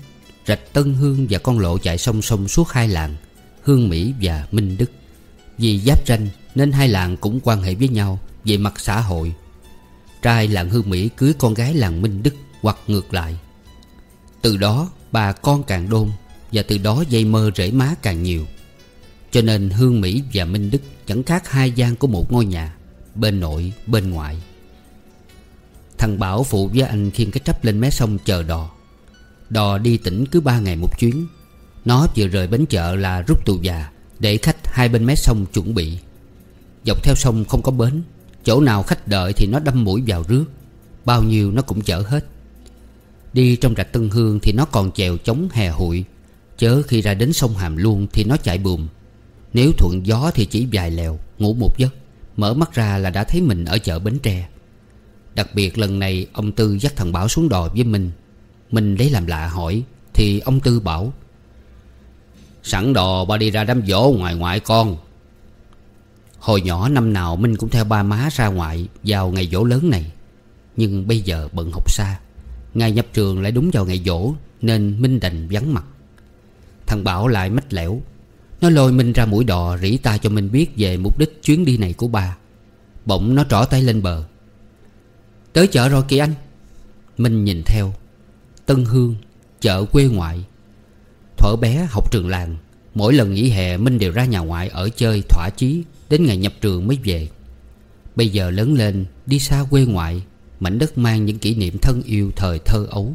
Rạch Tân Hương và con lộ chạy song song suốt hai làng, Hương Mỹ và Minh Đức. Vì giáp ranh nên hai làng cũng quan hệ với nhau Về mặt xã hội. Trai làng Hương Mỹ cưới con gái làng Minh Đức Hoặc ngược lại. Từ đó, bà con càng đôn Và từ đó dây mơ rễ má càng nhiều. Cho nên Hương Mỹ và Minh Đức Chẳng khác hai gian của một ngôi nhà, Bên nội, bên ngoại Thằng Bảo phụ với anh khiêng cái trắp lên mé sông chờ đò. Đò đi tỉnh cứ ba ngày một chuyến. Nó vừa rời bến chợ là rút tù già. Để khách hai bên mé sông chuẩn bị. Dọc theo sông không có bến, Chỗ nào khách đợi thì nó đâm mũi vào rước, Bao nhiêu nó cũng chở hết. Đi trong rạch Tân Hương thì nó còn chèo chống hè hụi Chớ khi ra đến sông Hàm Luông thì nó chạy bùm. Nếu thuận gió thì chỉ vài lèo, Ngủ một giấc, Mở mắt ra là đã thấy mình ở chợ Bến Tre. Đặc biệt lần này, ông Tư dắt thằng Bảo xuống đò với mình. Mình lấy làm lạ hỏi, Thì ông Tư bảo Sẵn đò ba đi ra đám dỗ ngoài ngoại con. Hồi nhỏ năm nào Minh cũng theo ba má ra ngoại Vào ngày dỗ lớn này. Nhưng bây giờ bận học xa, Ngày nhập trường lại đúng vào ngày dỗ Nên Minh đành vắng mặt. Thằng Bảo lại mách lẻo, Nó lôi Minh ra mũi đò rỉ ta cho Minh biết Về mục đích chuyến đi này của ba. Bỗng nó trỏ tay lên bờ. Tới chợ rồi kìa anh. Minh nhìn theo, Tân Hương, Chợ quê ngoại. Thuở bé học trường làng. Mỗi lần nghỉ hè, Minh đều ra nhà ngoại ở chơi thỏa chí, Đến ngày nhập trường mới về. Bây giờ lớn lên, Đi xa quê ngoại, Mảnh đất mang những kỷ niệm thân yêu thời thơ ấu.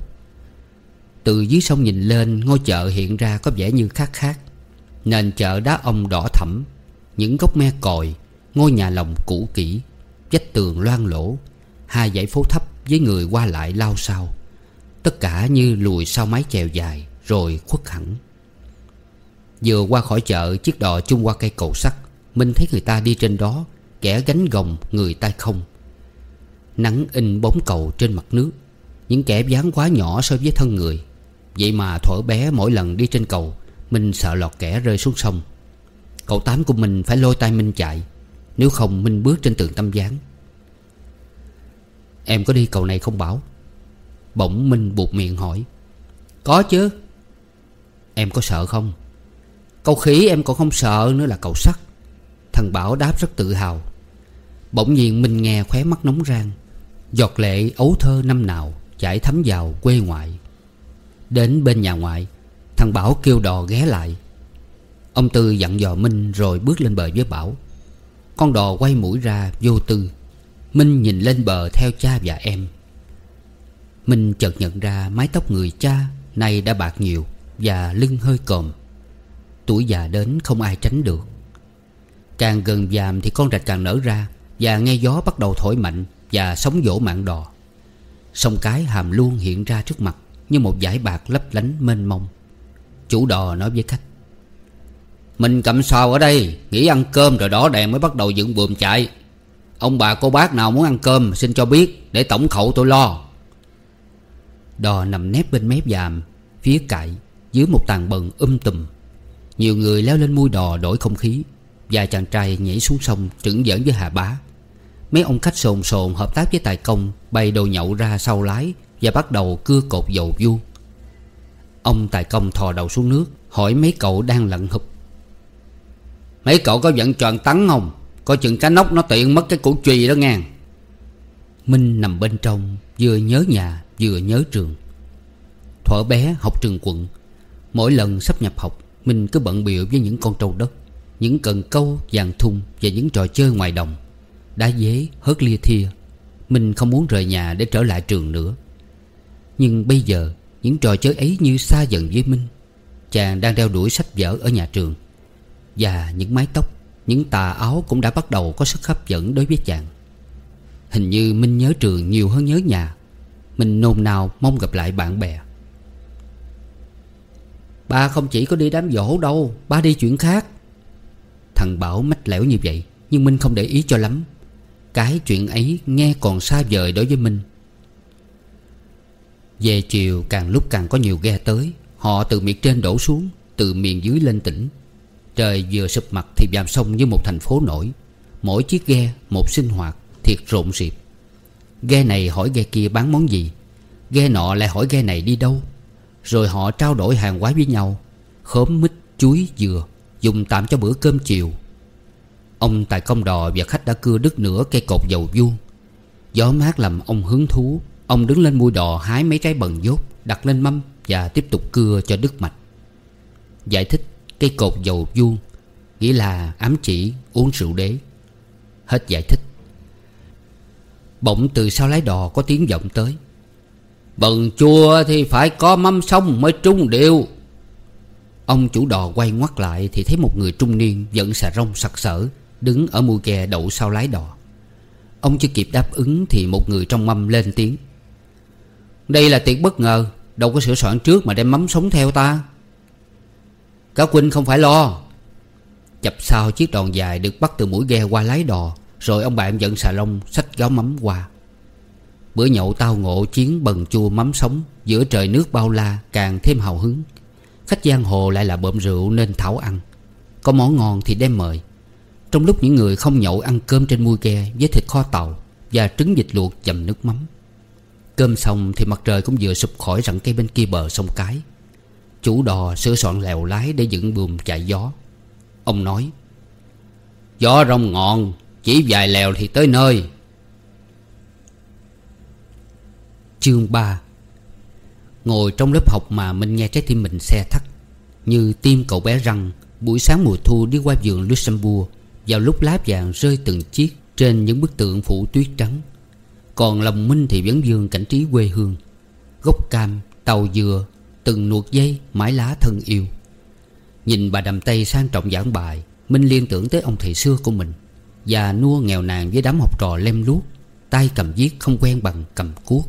Từ dưới sông nhìn lên, Ngôi chợ hiện ra có vẻ như khác khác. Nền chợ đá ông đỏ thẫm, Những gốc me còi, Ngôi nhà lồng cũ kỹ, Vách tường loang lỗ, Hai dãy phố thấp với người qua lại lao sao Tất cả như lùi sau mái chèo dài. Rồi khuất hẳn. Vừa qua khỏi chợ, Chiếc đò chung qua cây cầu sắt Minh thấy người ta đi trên đó, Kẻ gánh gồng người tay không. Nắng in bóng cầu trên mặt nước, Những kẻ dáng quá nhỏ so với thân người. Vậy mà thuở bé mỗi lần đi trên cầu Minh sợ lọt kẻ rơi xuống sông. Cậu tám của mình phải lôi tay Minh chạy, Nếu không Minh bước trên tường tâm gián Em có đi cầu này không Bảo? Bỗng Minh buộc miệng hỏi. Có chứ. Em có sợ không? Cầu khí em còn không sợ nữa là cầu sắt. Thằng Bảo đáp rất tự hào. Bỗng nhiên Minh nghe khóe mắt nóng rang. Giọt lệ ấu thơ năm nào Chảy thấm vào quê ngoại. Đến bên nhà ngoại, Thằng Bảo kêu đò ghé lại. Ông Tư dặn dò Minh rồi bước lên bờ với Bảo. Con đò quay mũi ra vô tư. Minh nhìn lên bờ theo cha và em. Minh chợt nhận ra mái tóc người cha nay đã bạc nhiều. Và lưng hơi còm. Tuổi già đến không ai tránh được. Càng gần dàm thì con rạch càng nở ra Và nghe gió bắt đầu thổi mạnh Và sóng vỗ mạng đò. Sông cái hàm luôn hiện ra trước mặt Như một dải bạc lấp lánh mênh mông. Chủ đò nói với khách, Mình cầm sao ở đây, Nghỉ ăn cơm rồi đó đèn mới bắt đầu dựng buồm chạy. Ông bà cô bác nào muốn ăn cơm Xin cho biết, để tổng khẩu tôi lo. Đò nằm nép bên mép dàm Phía cạnh dưới một tàn bần um tùm. Nhiều người leo lên mui đò đổi không khí. Vài chàng trai nhảy xuống sông Trứng giỡn với Hà Bá. Mấy ông khách sồn sồn hợp tác với tài công Bày đồ nhậu ra sau lái Và bắt đầu cưa cột dầu vuông Ông tài công thò đầu xuống nước, Hỏi mấy cậu đang lận hụp. Mấy cậu có giận tròn tắn không? Coi chừng cá nóc nó tiện mất cái củ chùy đó ngang Minh nằm bên trong, Vừa nhớ nhà, vừa nhớ trường. Thuở bé học trường quận Mỗi lần sắp nhập học mình cứ bận biểu với những con trâu đất Những cần câu, vàng thun Và những trò chơi ngoài đồng. Đá dế, hớt lia thia Mình không muốn rời nhà để trở lại trường nữa. Nhưng bây giờ Những trò chơi ấy như xa dần với Minh Chàng đang đeo đuổi sách vở ở nhà trường. Và những mái tóc Những tà áo cũng đã bắt đầu có sức hấp dẫn đối với chàng. Hình như Minh nhớ trường nhiều hơn nhớ nhà. Mình nôn nào mong gặp lại bạn bè. Ba không chỉ có đi đám dỗ đâu Ba đi chuyện khác. Thằng Bảo mách lẻo như vậy, Nhưng Minh không để ý cho lắm. Cái chuyện ấy nghe còn xa vời đối với Minh. Về chiều càng lúc càng có nhiều ghe tới, Họ từ miệt trên đổ xuống, Từ miền dưới lên tỉnh. Trời vừa sụp mặt thì vàm sông như một thành phố nổi. Mỗi chiếc ghe, một sinh hoạt, Thiệt rộn rịp. Ghe này hỏi ghe kia bán món gì? Ghe nọ lại hỏi ghe này đi đâu? Rồi họ trao đổi hàng hóa với nhau. Khóm mít, chuối, dừa Dùng tạm cho bữa cơm chiều. Ông tài công đò và khách đã cưa đứt nửa cây cột dầu vuông. Gió mát làm ông hứng thú. Ông đứng lên mui đò hái mấy trái bần dốt Đặt lên mâm và tiếp tục cưa cho đứt mạch. Giải thích cây cột dầu vuông Nghĩa là ám chỉ uống rượu đế. Hết giải thích. Bỗng từ sau lái đò có tiếng vọng tới. Bần chua thì phải có mâm sông mới trung điệu Ông chủ đò quay ngoắt lại Thì thấy một người trung niên Dẫn xà rông sặc sỡ, Đứng ở mui ghe đậu sau lái đò. Ông chưa kịp đáp ứng Thì một người trong mâm lên tiếng. Đây là tiệc bất ngờ, Đâu có sửa soạn trước mà đem mắm sống theo ta. Các huynh không phải lo. Chập sau chiếc đòn dài được bắt từ mũi ghe qua lái đò, Rồi ông bạn dẫn xà lông xách gáo mắm qua. Bữa nhậu tao ngộ chiến bần chua mắm sống, Giữa trời nước bao la, càng thêm hào hứng. Khách giang hồ lại là bợm rượu nên thảo ăn. Có món ngon thì đem mời. Trong lúc những người không nhậu ăn cơm trên mui ghe Với thịt kho tàu Và trứng vịt luộc chầm nước mắm. Cơm xong thì mặt trời cũng vừa sụp khỏi rặng cây bên kia bờ sông Cái. Chủ đò sửa soạn lèo lái để dựng buồm chạy gió. Ông nói, Gió rong ngọn, Chỉ vài lèo thì tới nơi. Chương 3 Ngồi trong lớp học mà mình nghe trái tim mình xe thắt Như tim cậu bé răng Buổi sáng mùa thu đi qua vườn Luxembourg Vào lúc lá vàng rơi từng chiếc Trên những bức tượng phủ tuyết trắng. Còn lòng Minh thì vẫn dương cảnh trí quê hương Gốc cam, tàu dừa Từng nuột dây, mái lá thân yêu. Nhìn bà đầm tây sang trọng giảng bài Minh liên tưởng tới ông thầy xưa của mình Và nua nghèo nàn với đám học trò lem luốc tay cầm viết không quen bằng cầm cuốc.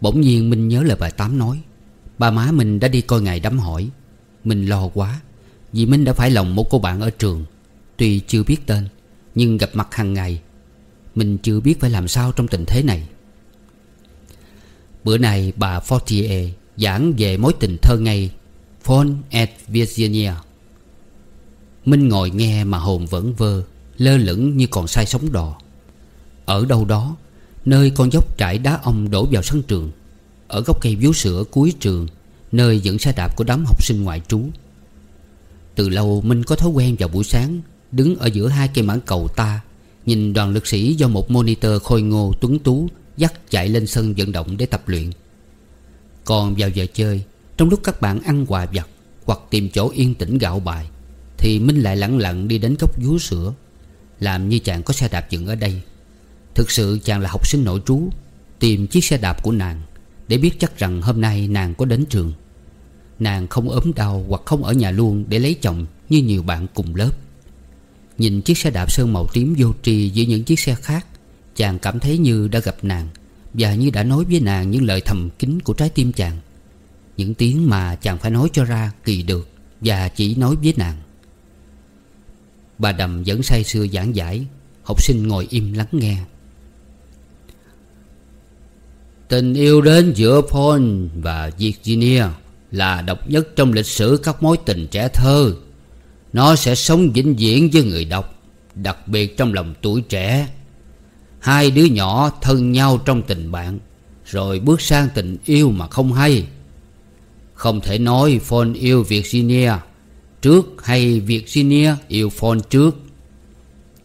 Bỗng nhiên Minh nhớ lời bà Tám nói. Ba má mình đã đi coi ngày đám hỏi. Mình lo quá, Vì Minh đã phải lòng một cô bạn ở trường. Tuy chưa biết tên, Nhưng gặp mặt hàng ngày Mình chưa biết phải làm sao trong tình thế này. Bữa nay bà Fortier giảng về mối tình thơ ngây Phone at Virginia. Minh ngồi nghe mà hồn vẫn vơ, Lơ lửng như còn say sóng đò. Ở đâu đó Nơi con dốc trải đá ông đổ vào sân trường, Ở gốc cây vú sữa cuối trường, Nơi dựng xe đạp của đám học sinh ngoại trú. Từ lâu Minh có thói quen vào buổi sáng Đứng ở giữa hai cây mảng cầu ta, Nhìn đoàn lực sĩ do một monitor khôi ngô tuấn tú Dắt chạy lên sân vận động để tập luyện. Còn vào giờ chơi, Trong lúc các bạn ăn quà vặt Hoặc tìm chỗ yên tĩnh gạo bài, Thì Minh lại lặng lặng đi đến góc vú sữa, Làm như chàng có xe đạp dựng ở đây. Thực sự chàng là học sinh nội trú, Tìm chiếc xe đạp của nàng Để biết chắc rằng hôm nay nàng có đến trường. Nàng không ốm đau hoặc không ở nhà luôn để lấy chồng Như nhiều bạn cùng lớp. Nhìn chiếc xe đạp sơn màu tím vô tri giữa những chiếc xe khác, Chàng cảm thấy như đã gặp nàng Và như đã nói với nàng những lời thầm kín của trái tim chàng. Những tiếng mà chàng phải nói cho ra kỳ được Và chỉ nói với nàng. Bà Đầm vẫn say sưa giảng giải, Học sinh ngồi im lắng nghe. Tình yêu đến giữa Paul và Virginia Là độc nhất trong lịch sử các mối tình trẻ thơ. Nó sẽ sống vĩnh viễn với người đọc, Đặc biệt trong lòng tuổi trẻ. Hai đứa nhỏ thân nhau trong tình bạn, Rồi bước sang tình yêu mà không hay. Không thể nói Paul yêu Virginia Trước hay Virginia yêu Paul trước.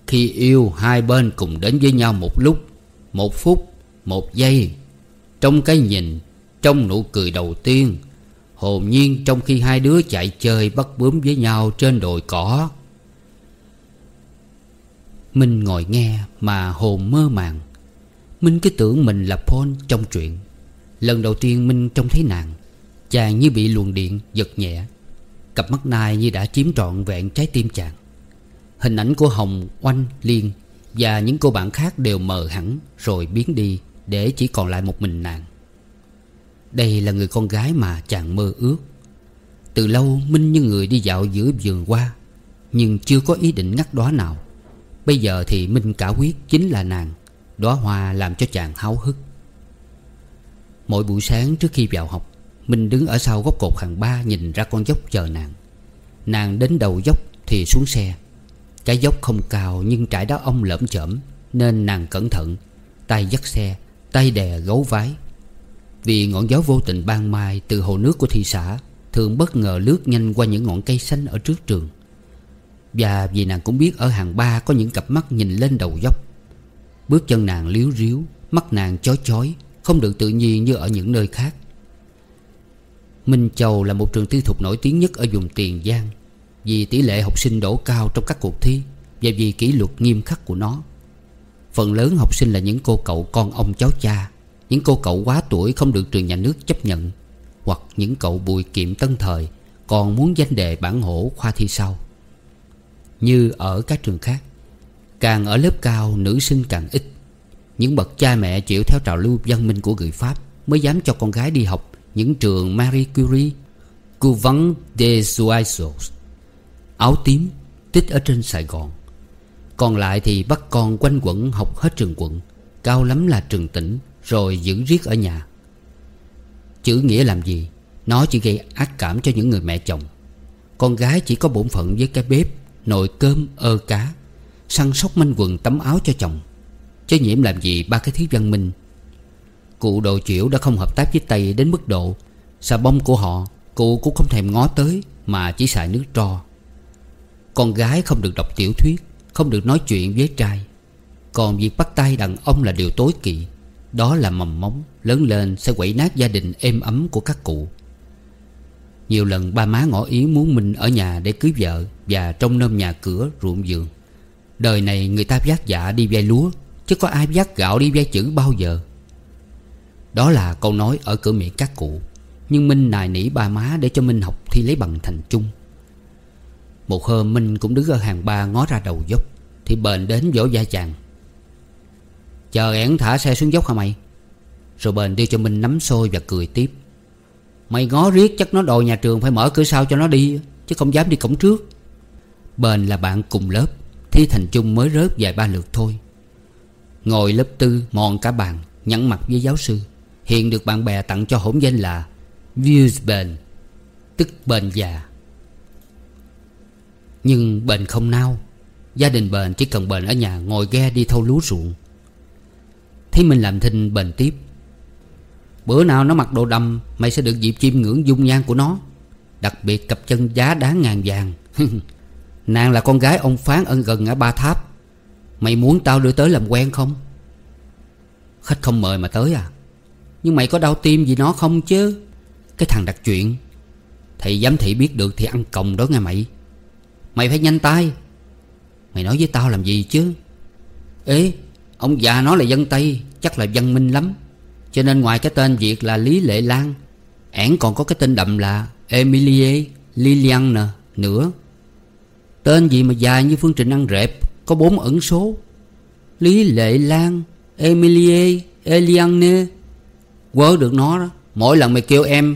Khi yêu, hai bên cùng đến với nhau một lúc, Một phút, Một giây trong cái nhìn Trong nụ cười đầu tiên Hồn nhiên trong khi hai đứa chạy chơi bắt bướm với nhau trên đồi cỏ. Minh ngồi nghe mà hồn mơ màng. Minh cứ tưởng mình là Paul trong chuyện. Lần đầu tiên Minh trông thấy nàng Chàng như bị luồng điện giật nhẹ. Cặp mắt nai như đã chiếm trọn vẹn trái tim chàng. Hình ảnh của Hồng, Oanh, Liên Và những cô bạn khác đều mờ hẳn Rồi biến đi để chỉ còn lại một mình nàng. Đây là người con gái mà chàng mơ ước. Từ lâu, Minh như người đi dạo giữa vườn hoa, Nhưng chưa có ý định ngắt đóa nào. Bây giờ thì Minh cả quyết chính là nàng, Đóa hoa làm cho chàng háo hức. Mỗi buổi sáng trước khi vào học, Minh đứng ở sau góc cột hàng ba Nhìn ra con dốc chờ nàng. Nàng đến đầu dốc thì xuống xe. Cái dốc không cao nhưng trải đá ông lởm chởm, Nên nàng cẩn thận, Tay dắt xe Tay đè gấu vái. Vì ngọn gió vô tình ban mai Từ hồ nước của thị xã, Thường bất ngờ lướt nhanh qua những ngọn cây xanh ở trước trường. Và vì nàng cũng biết ở hàng ba Có những cặp mắt nhìn lên đầu dốc. Bước chân nàng liếu riếu Mắt nàng chói chói, Không được tự nhiên như ở những nơi khác. Minh Châu là một trường tư thục nổi tiếng nhất ở vùng Tiền Giang, Vì tỷ lệ học sinh đổ cao trong các cuộc thi Và vì kỷ luật nghiêm khắc của nó. Phần lớn học sinh là những cô cậu con ông cháu cha. Những cô cậu quá tuổi không được trường nhà nước chấp nhận. Hoặc những cậu bùi kiệm tân thời, Còn muốn danh đề bản hổ khoa thi sau. Như ở các trường khác, Càng ở lớp cao, nữ sinh càng ít. Những bậc cha mẹ chịu theo trào lưu văn minh của người Pháp Mới dám cho con gái đi học những trường Marie Curie, Couvent des Oiseaux. Áo tím, Tích ở trên Sài Gòn. Còn lại thì bắt con quanh quẩn học hết trường quận, Cao lắm là trường tỉnh, Rồi giữ riết ở nhà. Chữ nghĩa làm gì? Nó chỉ gây ác cảm cho những người mẹ chồng. Con gái chỉ có bổn phận với cái bếp, Nồi cơm, ơ cá, Săn sóc manh quần tấm áo cho chồng. Chứ nhiễm làm gì ba cái thứ văn minh? Cụ đồ chiểu đã không hợp tác với Tây đến mức độ Xà bông của họ, Cụ cũng không thèm ngó tới Mà chỉ xài nước tro. Con gái không được đọc tiểu thuyết. Không được nói chuyện với trai. Còn việc bắt tay đàn ông là điều tối kỵ. Đó là mầm móng Lớn lên sẽ quậy nát gia đình êm ấm của các cụ. Nhiều lần ba má ngỏ ý muốn mình ở nhà để cưới vợ Và trông nom nhà cửa ruộng vườn. Đời này người ta vác dạ đi vay lúa, Chứ có ai vác gạo đi vay chữ bao giờ. Đó là câu nói ở cửa miệng các cụ. Nhưng Minh nài nỉ ba má để cho Minh học thi lấy bằng thành chung một hôm Minh cũng đứng ở hàng ba ngó ra đầu dốc, Thì bền đến vỗ vai chàng. Chờ ẻn thả xe xuống dốc hả mày? Rồi bền đưa cho Minh nắm xôi và cười tiếp. Mày ngó riết chắc nó đòi nhà trường phải mở cửa sau cho nó đi, Chứ không dám đi cổng trước. Bền là bạn cùng lớp, Thi thành chung mới rớt vài ba lượt thôi. Ngồi lớp tư mòn cả bàn nhẫn mặt với giáo sư. Hiện được bạn bè tặng cho hỗn danh là Views bền Tức bền già. Nhưng bền không nao. Gia đình bền chỉ cần bền ở nhà Ngồi ghe đi thâu lúa ruộng. Thấy mình làm thinh bền tiếp. Bữa nào nó mặc đồ đầm, Mày sẽ được dịp chiêm ngưỡng dung nhan của nó. Đặc biệt cặp chân giá đá ngàn vàng. Nàng là con gái ông Phán ân gần ở Ba Tháp. Mày muốn tao đưa tới làm quen không? Khách không mời mà tới à? Nhưng mày có đau tim gì nó không chứ? Cái thằng đặt chuyện. Thầy giám thị biết được thì ăn còng đó nghe mày. Mày phải nhanh tay. Mày nói với tao làm gì chứ? Ê, Ông già nó là dân Tây, Chắc là văn minh lắm. Cho nên ngoài cái tên Việt là Lý Lệ Lan, ẻn còn có cái tên đậm là Emilie Lilian Nữa. Tên gì mà dài như phương trình ăn rẹp Có bốn ẩn số. Lý Lệ Lan, Emilie Eliane Quớ được nó đó. Mỗi lần mày kêu em,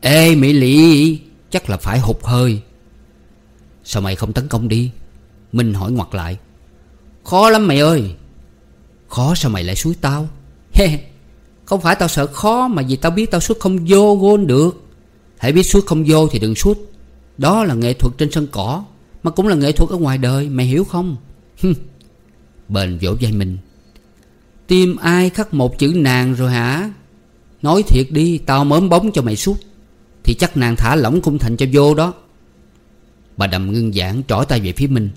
Ê, Mỹ Lị, Chắc là phải hụt hơi. Sao mày không tấn công đi? Minh hỏi ngoặt lại. Khó lắm mày ơi. Khó sao mày lại suối tao? Không phải tao sợ khó Mà vì tao biết tao suốt không vô gôn được. Hãy biết suốt không vô thì đừng suốt. Đó là nghệ thuật trên sân cỏ, Mà cũng là nghệ thuật ở ngoài đời, Mày hiểu không? Bền vỗ vai mình Tim ai khắc một chữ nàng rồi hả? Nói thiệt đi, Tao mớm bóng cho mày suốt. Thì chắc nàng thả lỏng cung thành cho vô đó. Bà đầm ngưng giảng trỏ tay về phía Minh.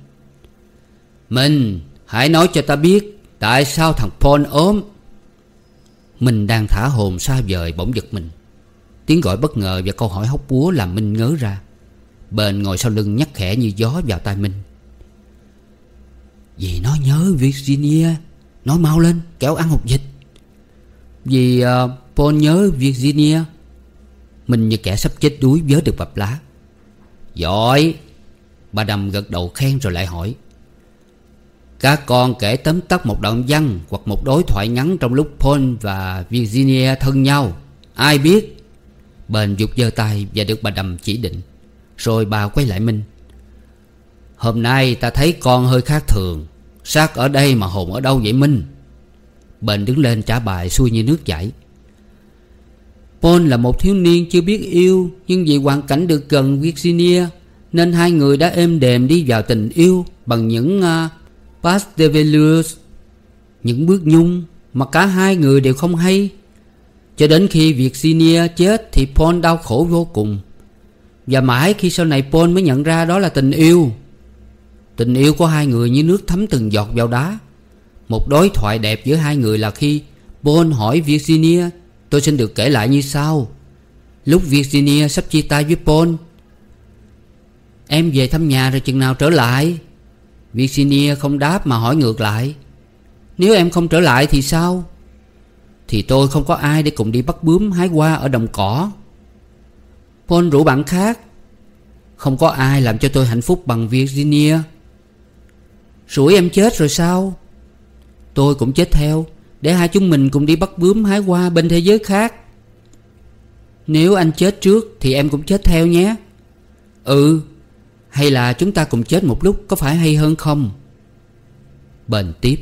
Minh Hãy nói cho ta biết Tại sao thằng Paul ốm. Minh đang thả hồn xa vời bỗng giật mình. Tiếng gọi bất ngờ và câu hỏi hóc búa làm Minh ngớ ra. Bền ngồi sau lưng nhắc khẽ như gió vào tai Minh. Vì nó nhớ Virginia Nói mau lên kéo ăn hột dịch Vì uh, Paul nhớ Virginia. Mình như kẻ sắp chết đuối vớ được bập lá. Giỏi Bà Đầm gật đầu khen rồi lại hỏi, Các con kể tóm tắt một đoạn văn Hoặc một đối thoại ngắn trong lúc Paul và Virginia thân nhau. Ai biết? Bền dục giơ tay và được bà Đầm chỉ định. Rồi bà quay lại Minh, Hôm nay ta thấy con hơi khác thường. Xác ở đây mà hồn ở đâu vậy Minh? Bền đứng lên trả bài xuôi như nước chảy. Paul là một thiếu niên chưa biết yêu, Nhưng vì hoàn cảnh được gần Virginia nên hai người đã êm đềm đi vào tình yêu Bằng những à, uh, pas de velours Những bước nhung Mà cả hai người đều không hay. Cho đến khi Virginia chết Thì Paul đau khổ vô cùng. Và mãi khi sau này Paul mới nhận ra đó là tình yêu. Tình yêu của hai người như nước thấm từng giọt vào đá. Một đối thoại đẹp giữa hai người là khi Paul hỏi Virginia Tôi xin được kể lại như sau. Lúc Virginia sắp chia tay với Paul Em về thăm nhà rồi chừng nào trở lại? Virginia không đáp mà hỏi ngược lại. Nếu em không trở lại thì sao? Thì tôi không có ai để cùng đi bắt bướm hái hoa ở đồng cỏ. Paul rủ bạn khác. Không có ai làm cho tôi hạnh phúc bằng Virginia. Rủi em chết rồi sao? Tôi cũng chết theo, Để hai chúng mình cùng đi bắt bướm hái hoa bên thế giới khác. Nếu anh chết trước Thì em cũng chết theo nhé. Ừ hay là chúng ta cùng chết một lúc Có phải hay hơn không? Bền tiếp.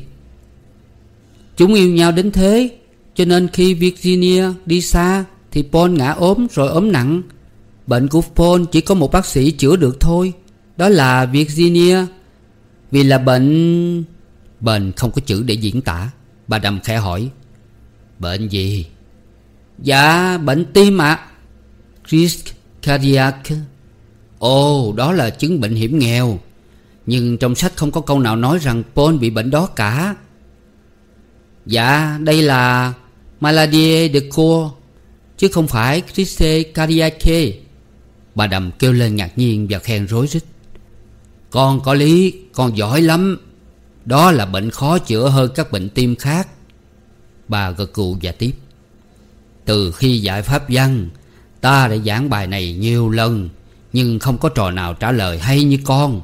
Chúng yêu nhau đến thế, Cho nên khi Virginia đi xa Thì Paul ngã ốm rồi ốm nặng. Bệnh của Paul chỉ có một bác sĩ chữa được thôi. Đó là Virginia. Vì là bệnh Bệnh không có chữ để diễn tả. Bà Đầm khẽ hỏi, Bệnh gì? Dạ bệnh tim ạ. À. Risk cardiac. Ồ, đó là chứng bệnh hiểm nghèo. Nhưng trong sách không có câu nào nói rằng Paul bị bệnh đó cả. Dạ đây là Maladie de Cour, Chứ không phải Christe cardiaque Bà Đầm kêu lên ngạc nhiên và khen rối rít. Con có lý, Con giỏi lắm. Đó là bệnh khó chữa hơn các bệnh tim khác. Bà gật cù và tiếp. Từ khi dạy pháp văn, Ta đã giảng bài này nhiều lần. Nhưng không có trò nào trả lời hay như con.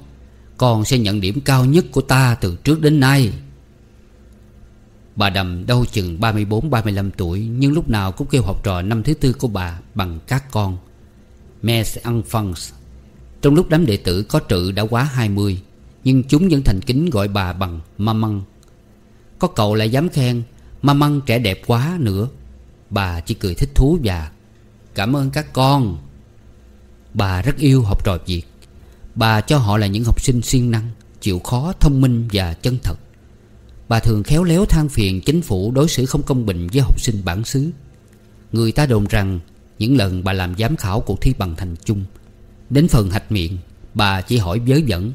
Con sẽ nhận điểm cao nhất của ta từ trước đến nay. Bà Đầm đâu chừng 34-35 tuổi, Nhưng lúc nào cũng kêu học trò năm thứ tư của bà Bằng các con. Mes enfants trong lúc đám đệ tử có trự đã quá 20 Nhưng chúng vẫn thành kính gọi bà bằng ma măng Có cậu lại dám khen Ma măng trẻ đẹp quá nữa. Bà chỉ cười thích thú và, Cảm ơn các con. Bà rất yêu học trò Việt. Bà cho họ là những học sinh siêng năng Chịu khó, thông minh và chân thật. Bà thường khéo léo than phiền chính phủ đối xử không công bình với học sinh bản xứ. Người ta đồn rằng Những lần bà làm giám khảo cuộc thi bằng thành chung Đến phần hạch miệng Bà chỉ hỏi vớ vẩn.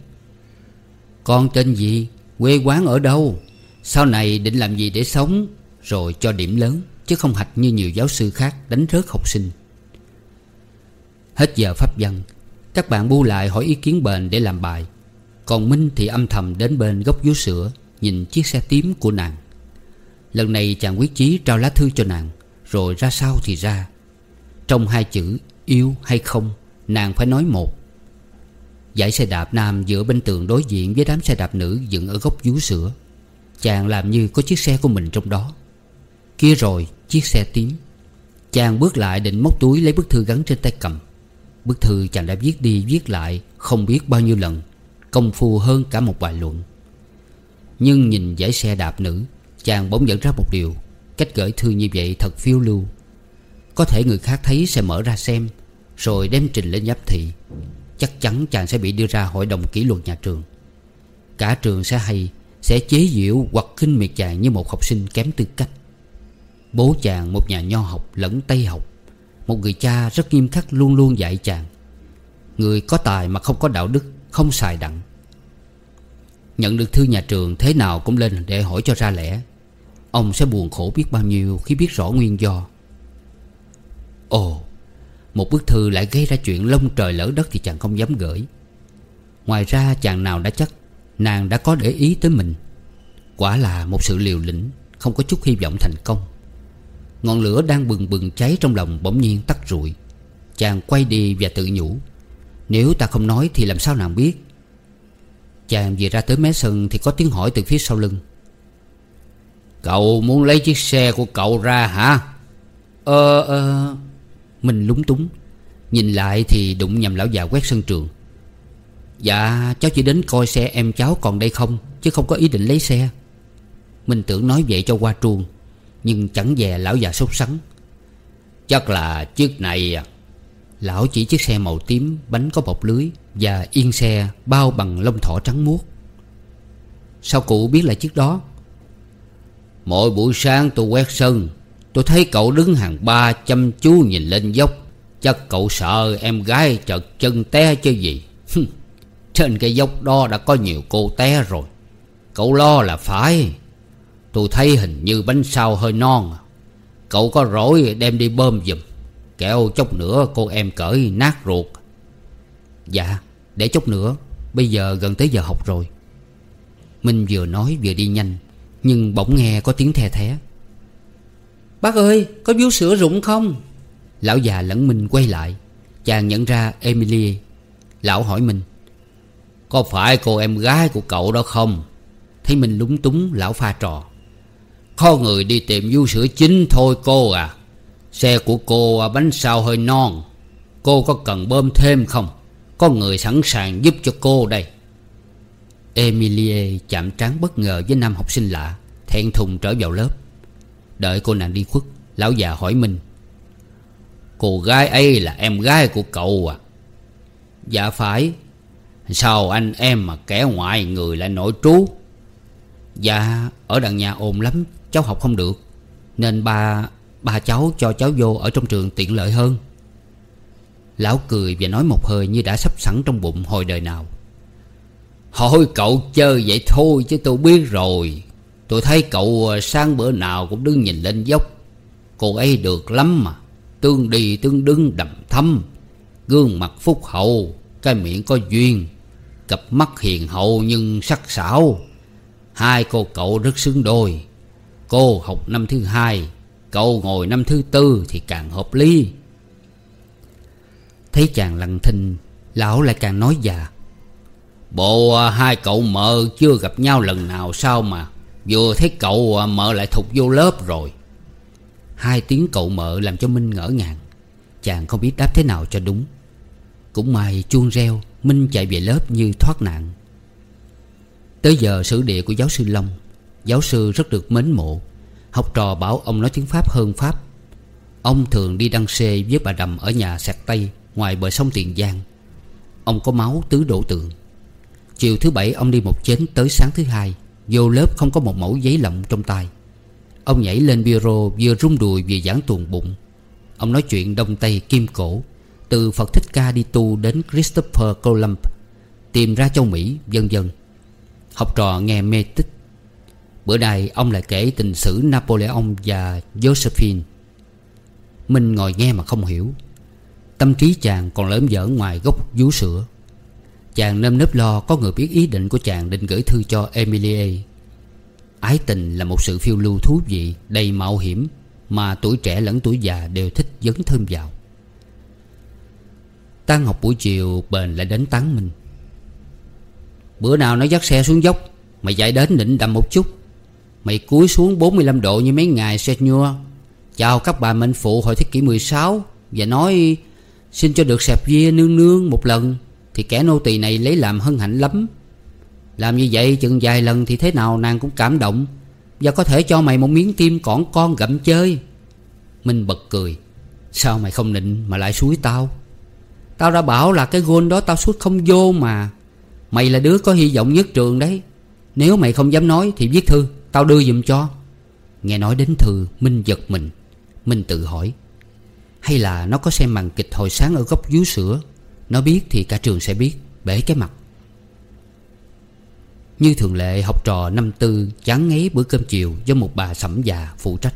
Con tên gì? Quê quán ở đâu? Sau này định làm gì để sống? Rồi cho điểm lớn Chứ không hạch như nhiều giáo sư khác Đánh rớt học sinh. Hết giờ pháp văn, Các bạn bu lại hỏi ý kiến bền để làm bài. Còn Minh thì âm thầm đến bên gốc vú sữa, Nhìn chiếc xe tím của nàng. Lần này chàng quyết chí trao lá thư cho nàng, Rồi ra sao thì ra. Trong hai chữ, yêu hay không, Nàng phải nói một. Dãy xe đạp nam dựa bên tường đối diện Với đám xe đạp nữ dựng ở góc vú sữa. Chàng làm như có chiếc xe của mình trong đó. Kia rồi, chiếc xe tím. Chàng bước lại định móc túi lấy bức thư gắn trên tay cầm. Bức thư chàng đã viết đi viết lại Không biết bao nhiêu lần, Công phu hơn cả một bài luận. Nhưng nhìn dãy xe đạp nữ, Chàng bỗng nhận ra một điều, Cách gửi thư như vậy thật phiêu lưu. Có thể người khác thấy sẽ mở ra xem, rồi đem trình lên giám thị. Chắc chắn chàng sẽ bị đưa ra hội đồng kỷ luật nhà trường. Cả trường sẽ hay, Sẽ chế giễu hoặc khinh miệt chàng như một học sinh kém tư cách. Bố chàng, một nhà nho học lẫn tây học một người cha rất nghiêm khắc luôn luôn dạy chàng. Người có tài mà không có đạo đức, Không xài đặng. Nhận được thư nhà trường thế nào cũng lên để hỏi cho ra lẽ. Ông sẽ buồn khổ biết bao nhiêu khi biết rõ nguyên do. Ồ, một bức thư lại gây ra chuyện lông trời lỡ đất thì chàng không dám gửi. Ngoài ra chàng nào đã chắc Nàng đã có để ý tới mình. Quả là một sự liều lĩnh, Không có chút hy vọng thành công. Ngọn lửa đang bừng bừng cháy trong lòng bỗng nhiên tắt rụi. Chàng quay đi và tự nhủ, Nếu ta không nói thì làm sao nàng biết? Chàng vừa ra tới mé sân Thì có tiếng hỏi từ phía sau lưng. Cậu muốn lấy chiếc xe của cậu ra hả? Ờ ờ. Mình lúng túng, Nhìn lại thì đụng nhầm lão già quét sân trường. Dạ cháu chỉ đến coi xe em cháu còn đây không, Chứ không có ý định lấy xe. Mình tưởng nói vậy cho qua truông nhưng chẳng dè lão già sốt sắng. Chắc là chiếc này à Lão chỉ chiếc xe màu tím, Bánh có bọc lưới Và yên xe bao bằng lông thỏ trắng muốt. Sao cụ biết là chiếc đó? Mỗi buổi sáng tôi quét sân, Tôi thấy cậu đứng hàng ba chăm chú nhìn lên dốc. Chắc cậu sợ em gái chợt chân té chứ gì. Trên cái dốc đó đã có nhiều cô té rồi. Cậu lo là phải. Tôi thấy hình như bánh sao hơi non. À. Cậu có rỗi đem đi bơm giùm. Kẹo chốc nữa cô em cởi nát ruột. Dạ để chốc nữa. Bây giờ gần tới giờ học rồi. Minh vừa nói vừa đi nhanh, Nhưng bỗng nghe có tiếng the thé. Bác ơi, có biếu sữa rụng không? Lão già lẫn Minh quay lại. Chàng nhận ra Emily. Lão hỏi mình Có phải cô em gái của cậu đó không? Thấy mình lúng túng, lão pha trò. Có người đi tìm vú sữa chính thôi, cô à. Xe của cô à, bánh sau hơi non. Cô có cần bơm thêm không? Có người sẵn sàng giúp cho cô đây. Emilie chạm trán bất ngờ với nam học sinh lạ, Thẹn thùng trở vào lớp. Đợi cô nàng đi khuất, Lão già hỏi mình. Cô gái ấy là em gái của cậu à? Dạ phải. Sao anh em mà kẻ ngoại người lại nội trú? Dạ ở đằng nhà ồn lắm. Cháu học không được. Nên ba ba cháu cho cháu vô ở trong trường tiện lợi hơn. Lão cười và nói một hơi như đã sắp sẵn trong bụng hồi đời nào. Hồi cậu chơi vậy thôi chứ tôi biết rồi. Tôi thấy cậu sang sáng bữa nào cũng đứng nhìn lên dốc. Cô ấy được lắm mà. Tương đi tương đứng đầm thâm Gương mặt phúc hậu, Cái miệng có duyên. Cặp mắt hiền hậu nhưng sắc sảo. Hai cô cậu rất xứng đôi. Cô học năm thứ hai, Cậu ngồi năm thứ tư thì càng hợp lý. Thấy chàng lặng thinh, Lão lại càng nói già, Bộ à, hai cậu mợ chưa gặp nhau lần nào sao mà? Vừa thấy cậu à, mợ lại thục vô lớp rồi. Hai tiếng cậu mợ làm cho Minh ngỡ ngàng, Chàng không biết đáp thế nào cho đúng. Cũng may chuông reo, Minh chạy về lớp như thoát nạn. Tới giờ sử địa của giáo sư Long Giáo sư rất được mến mộ. Học trò bảo ông nói tiếng Pháp hơn Pháp. Ông thường đi đăng xê với bà Đầm ở nhà sạc Tây, Ngoài bờ sông Tiền Giang. Ông có máu tứ đổ tượng Chiều thứ bảy, ông đi một chến tới sáng thứ hai. Vô lớp không có một mẫu giấy lộng trong tay. Ông nhảy lên bureau vừa rung đùi vừa giảng tuồng bụng. Ông nói chuyện đông tây kim cổ, Từ Phật Thích Ca đi tu đến Christopher Columb Tìm ra châu Mỹ, vân vân. Học trò nghe mê tích. Bữa nay ông lại kể tình sử Napoleon và Josephine. Minh ngồi nghe mà không hiểu. Tâm trí chàng còn lớn dở ngoài gốc vú sữa. Chàng nơm nớp lo có người biết ý định của chàng định gửi thư cho Emilie. Ái tình là một sự phiêu lưu thú vị, Đầy mạo hiểm Mà tuổi trẻ lẫn tuổi già đều thích dấn thơm vào. Tan học buổi chiều bền lại đến tán mình. Bữa nào nó dắt xe xuống dốc, Mày chạy đến định đầm một chút. Mày cúi xuống 45 độ như mấy ngày Seigneur Chào các bà mệnh phụ hồi thế kỷ 16 Và nói, Xin cho được sẹp via nương nương một lần, Thì kẻ nô tỳ này lấy làm hân hạnh lắm. Làm như vậy chừng vài lần thì thế nào nàng cũng cảm động, Và có thể cho mày một miếng tim cỏn con gặm chơi. Minh bật cười, Sao mày không nịnh mà lại suối tao? Tao đã bảo là cái gôn đó tao suốt không vô mà. Mày là đứa có hy vọng nhất trường đấy. Nếu mày không dám nói thì viết thư. Tao đưa giùm cho. Nghe nói đến thư, Minh giật mình. Minh tự hỏi, Hay là nó có xem màn kịch hồi sáng ở góc vú sữa? Nó biết thì cả trường sẽ biết. Bể cái mặt. Như thường lệ, học trò năm tư Chán ngấy bữa cơm chiều Do một bà sẩm già phụ trách.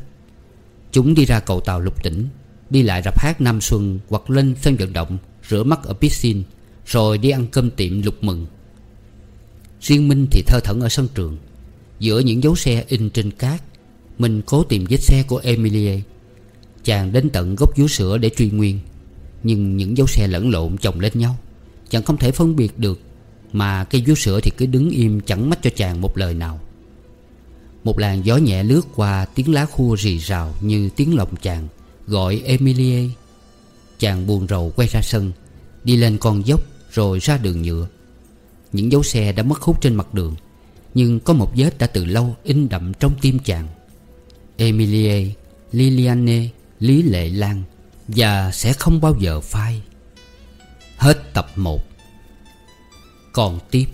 Chúng đi ra cầu tàu lục tỉnh Đi lại rạp hát Nam Xuân Hoặc lên sân vận động, Rửa mắt ở piscine, Rồi đi ăn cơm tiệm lục mừng. Riêng Minh thì thơ thẩn ở sân trường. Giữa những dấu xe in trên cát. Mình cố tìm vết xe của Emilie. Chàng đến tận gốc vú sữa để truy nguyên. Nhưng những dấu xe lẫn lộn chồng lên nhau. Chàng không thể phân biệt được, Mà cây vú sữa thì cứ đứng im chẳng mách cho chàng một lời nào. Một làn gió nhẹ lướt qua tiếng lá khua rì rào như tiếng lòng chàng, Gọi Emilie. Chàng buồn rầu quay ra sân, Đi lên con dốc rồi ra đường nhựa. Những dấu xe đã mất hút trên mặt đường. Nhưng có một vết đã từ lâu in đậm trong tim chàng. Emilie, Liliane, Lý Lệ Lan Và sẽ không bao giờ phai. Hết tập 1 Còn tiếp.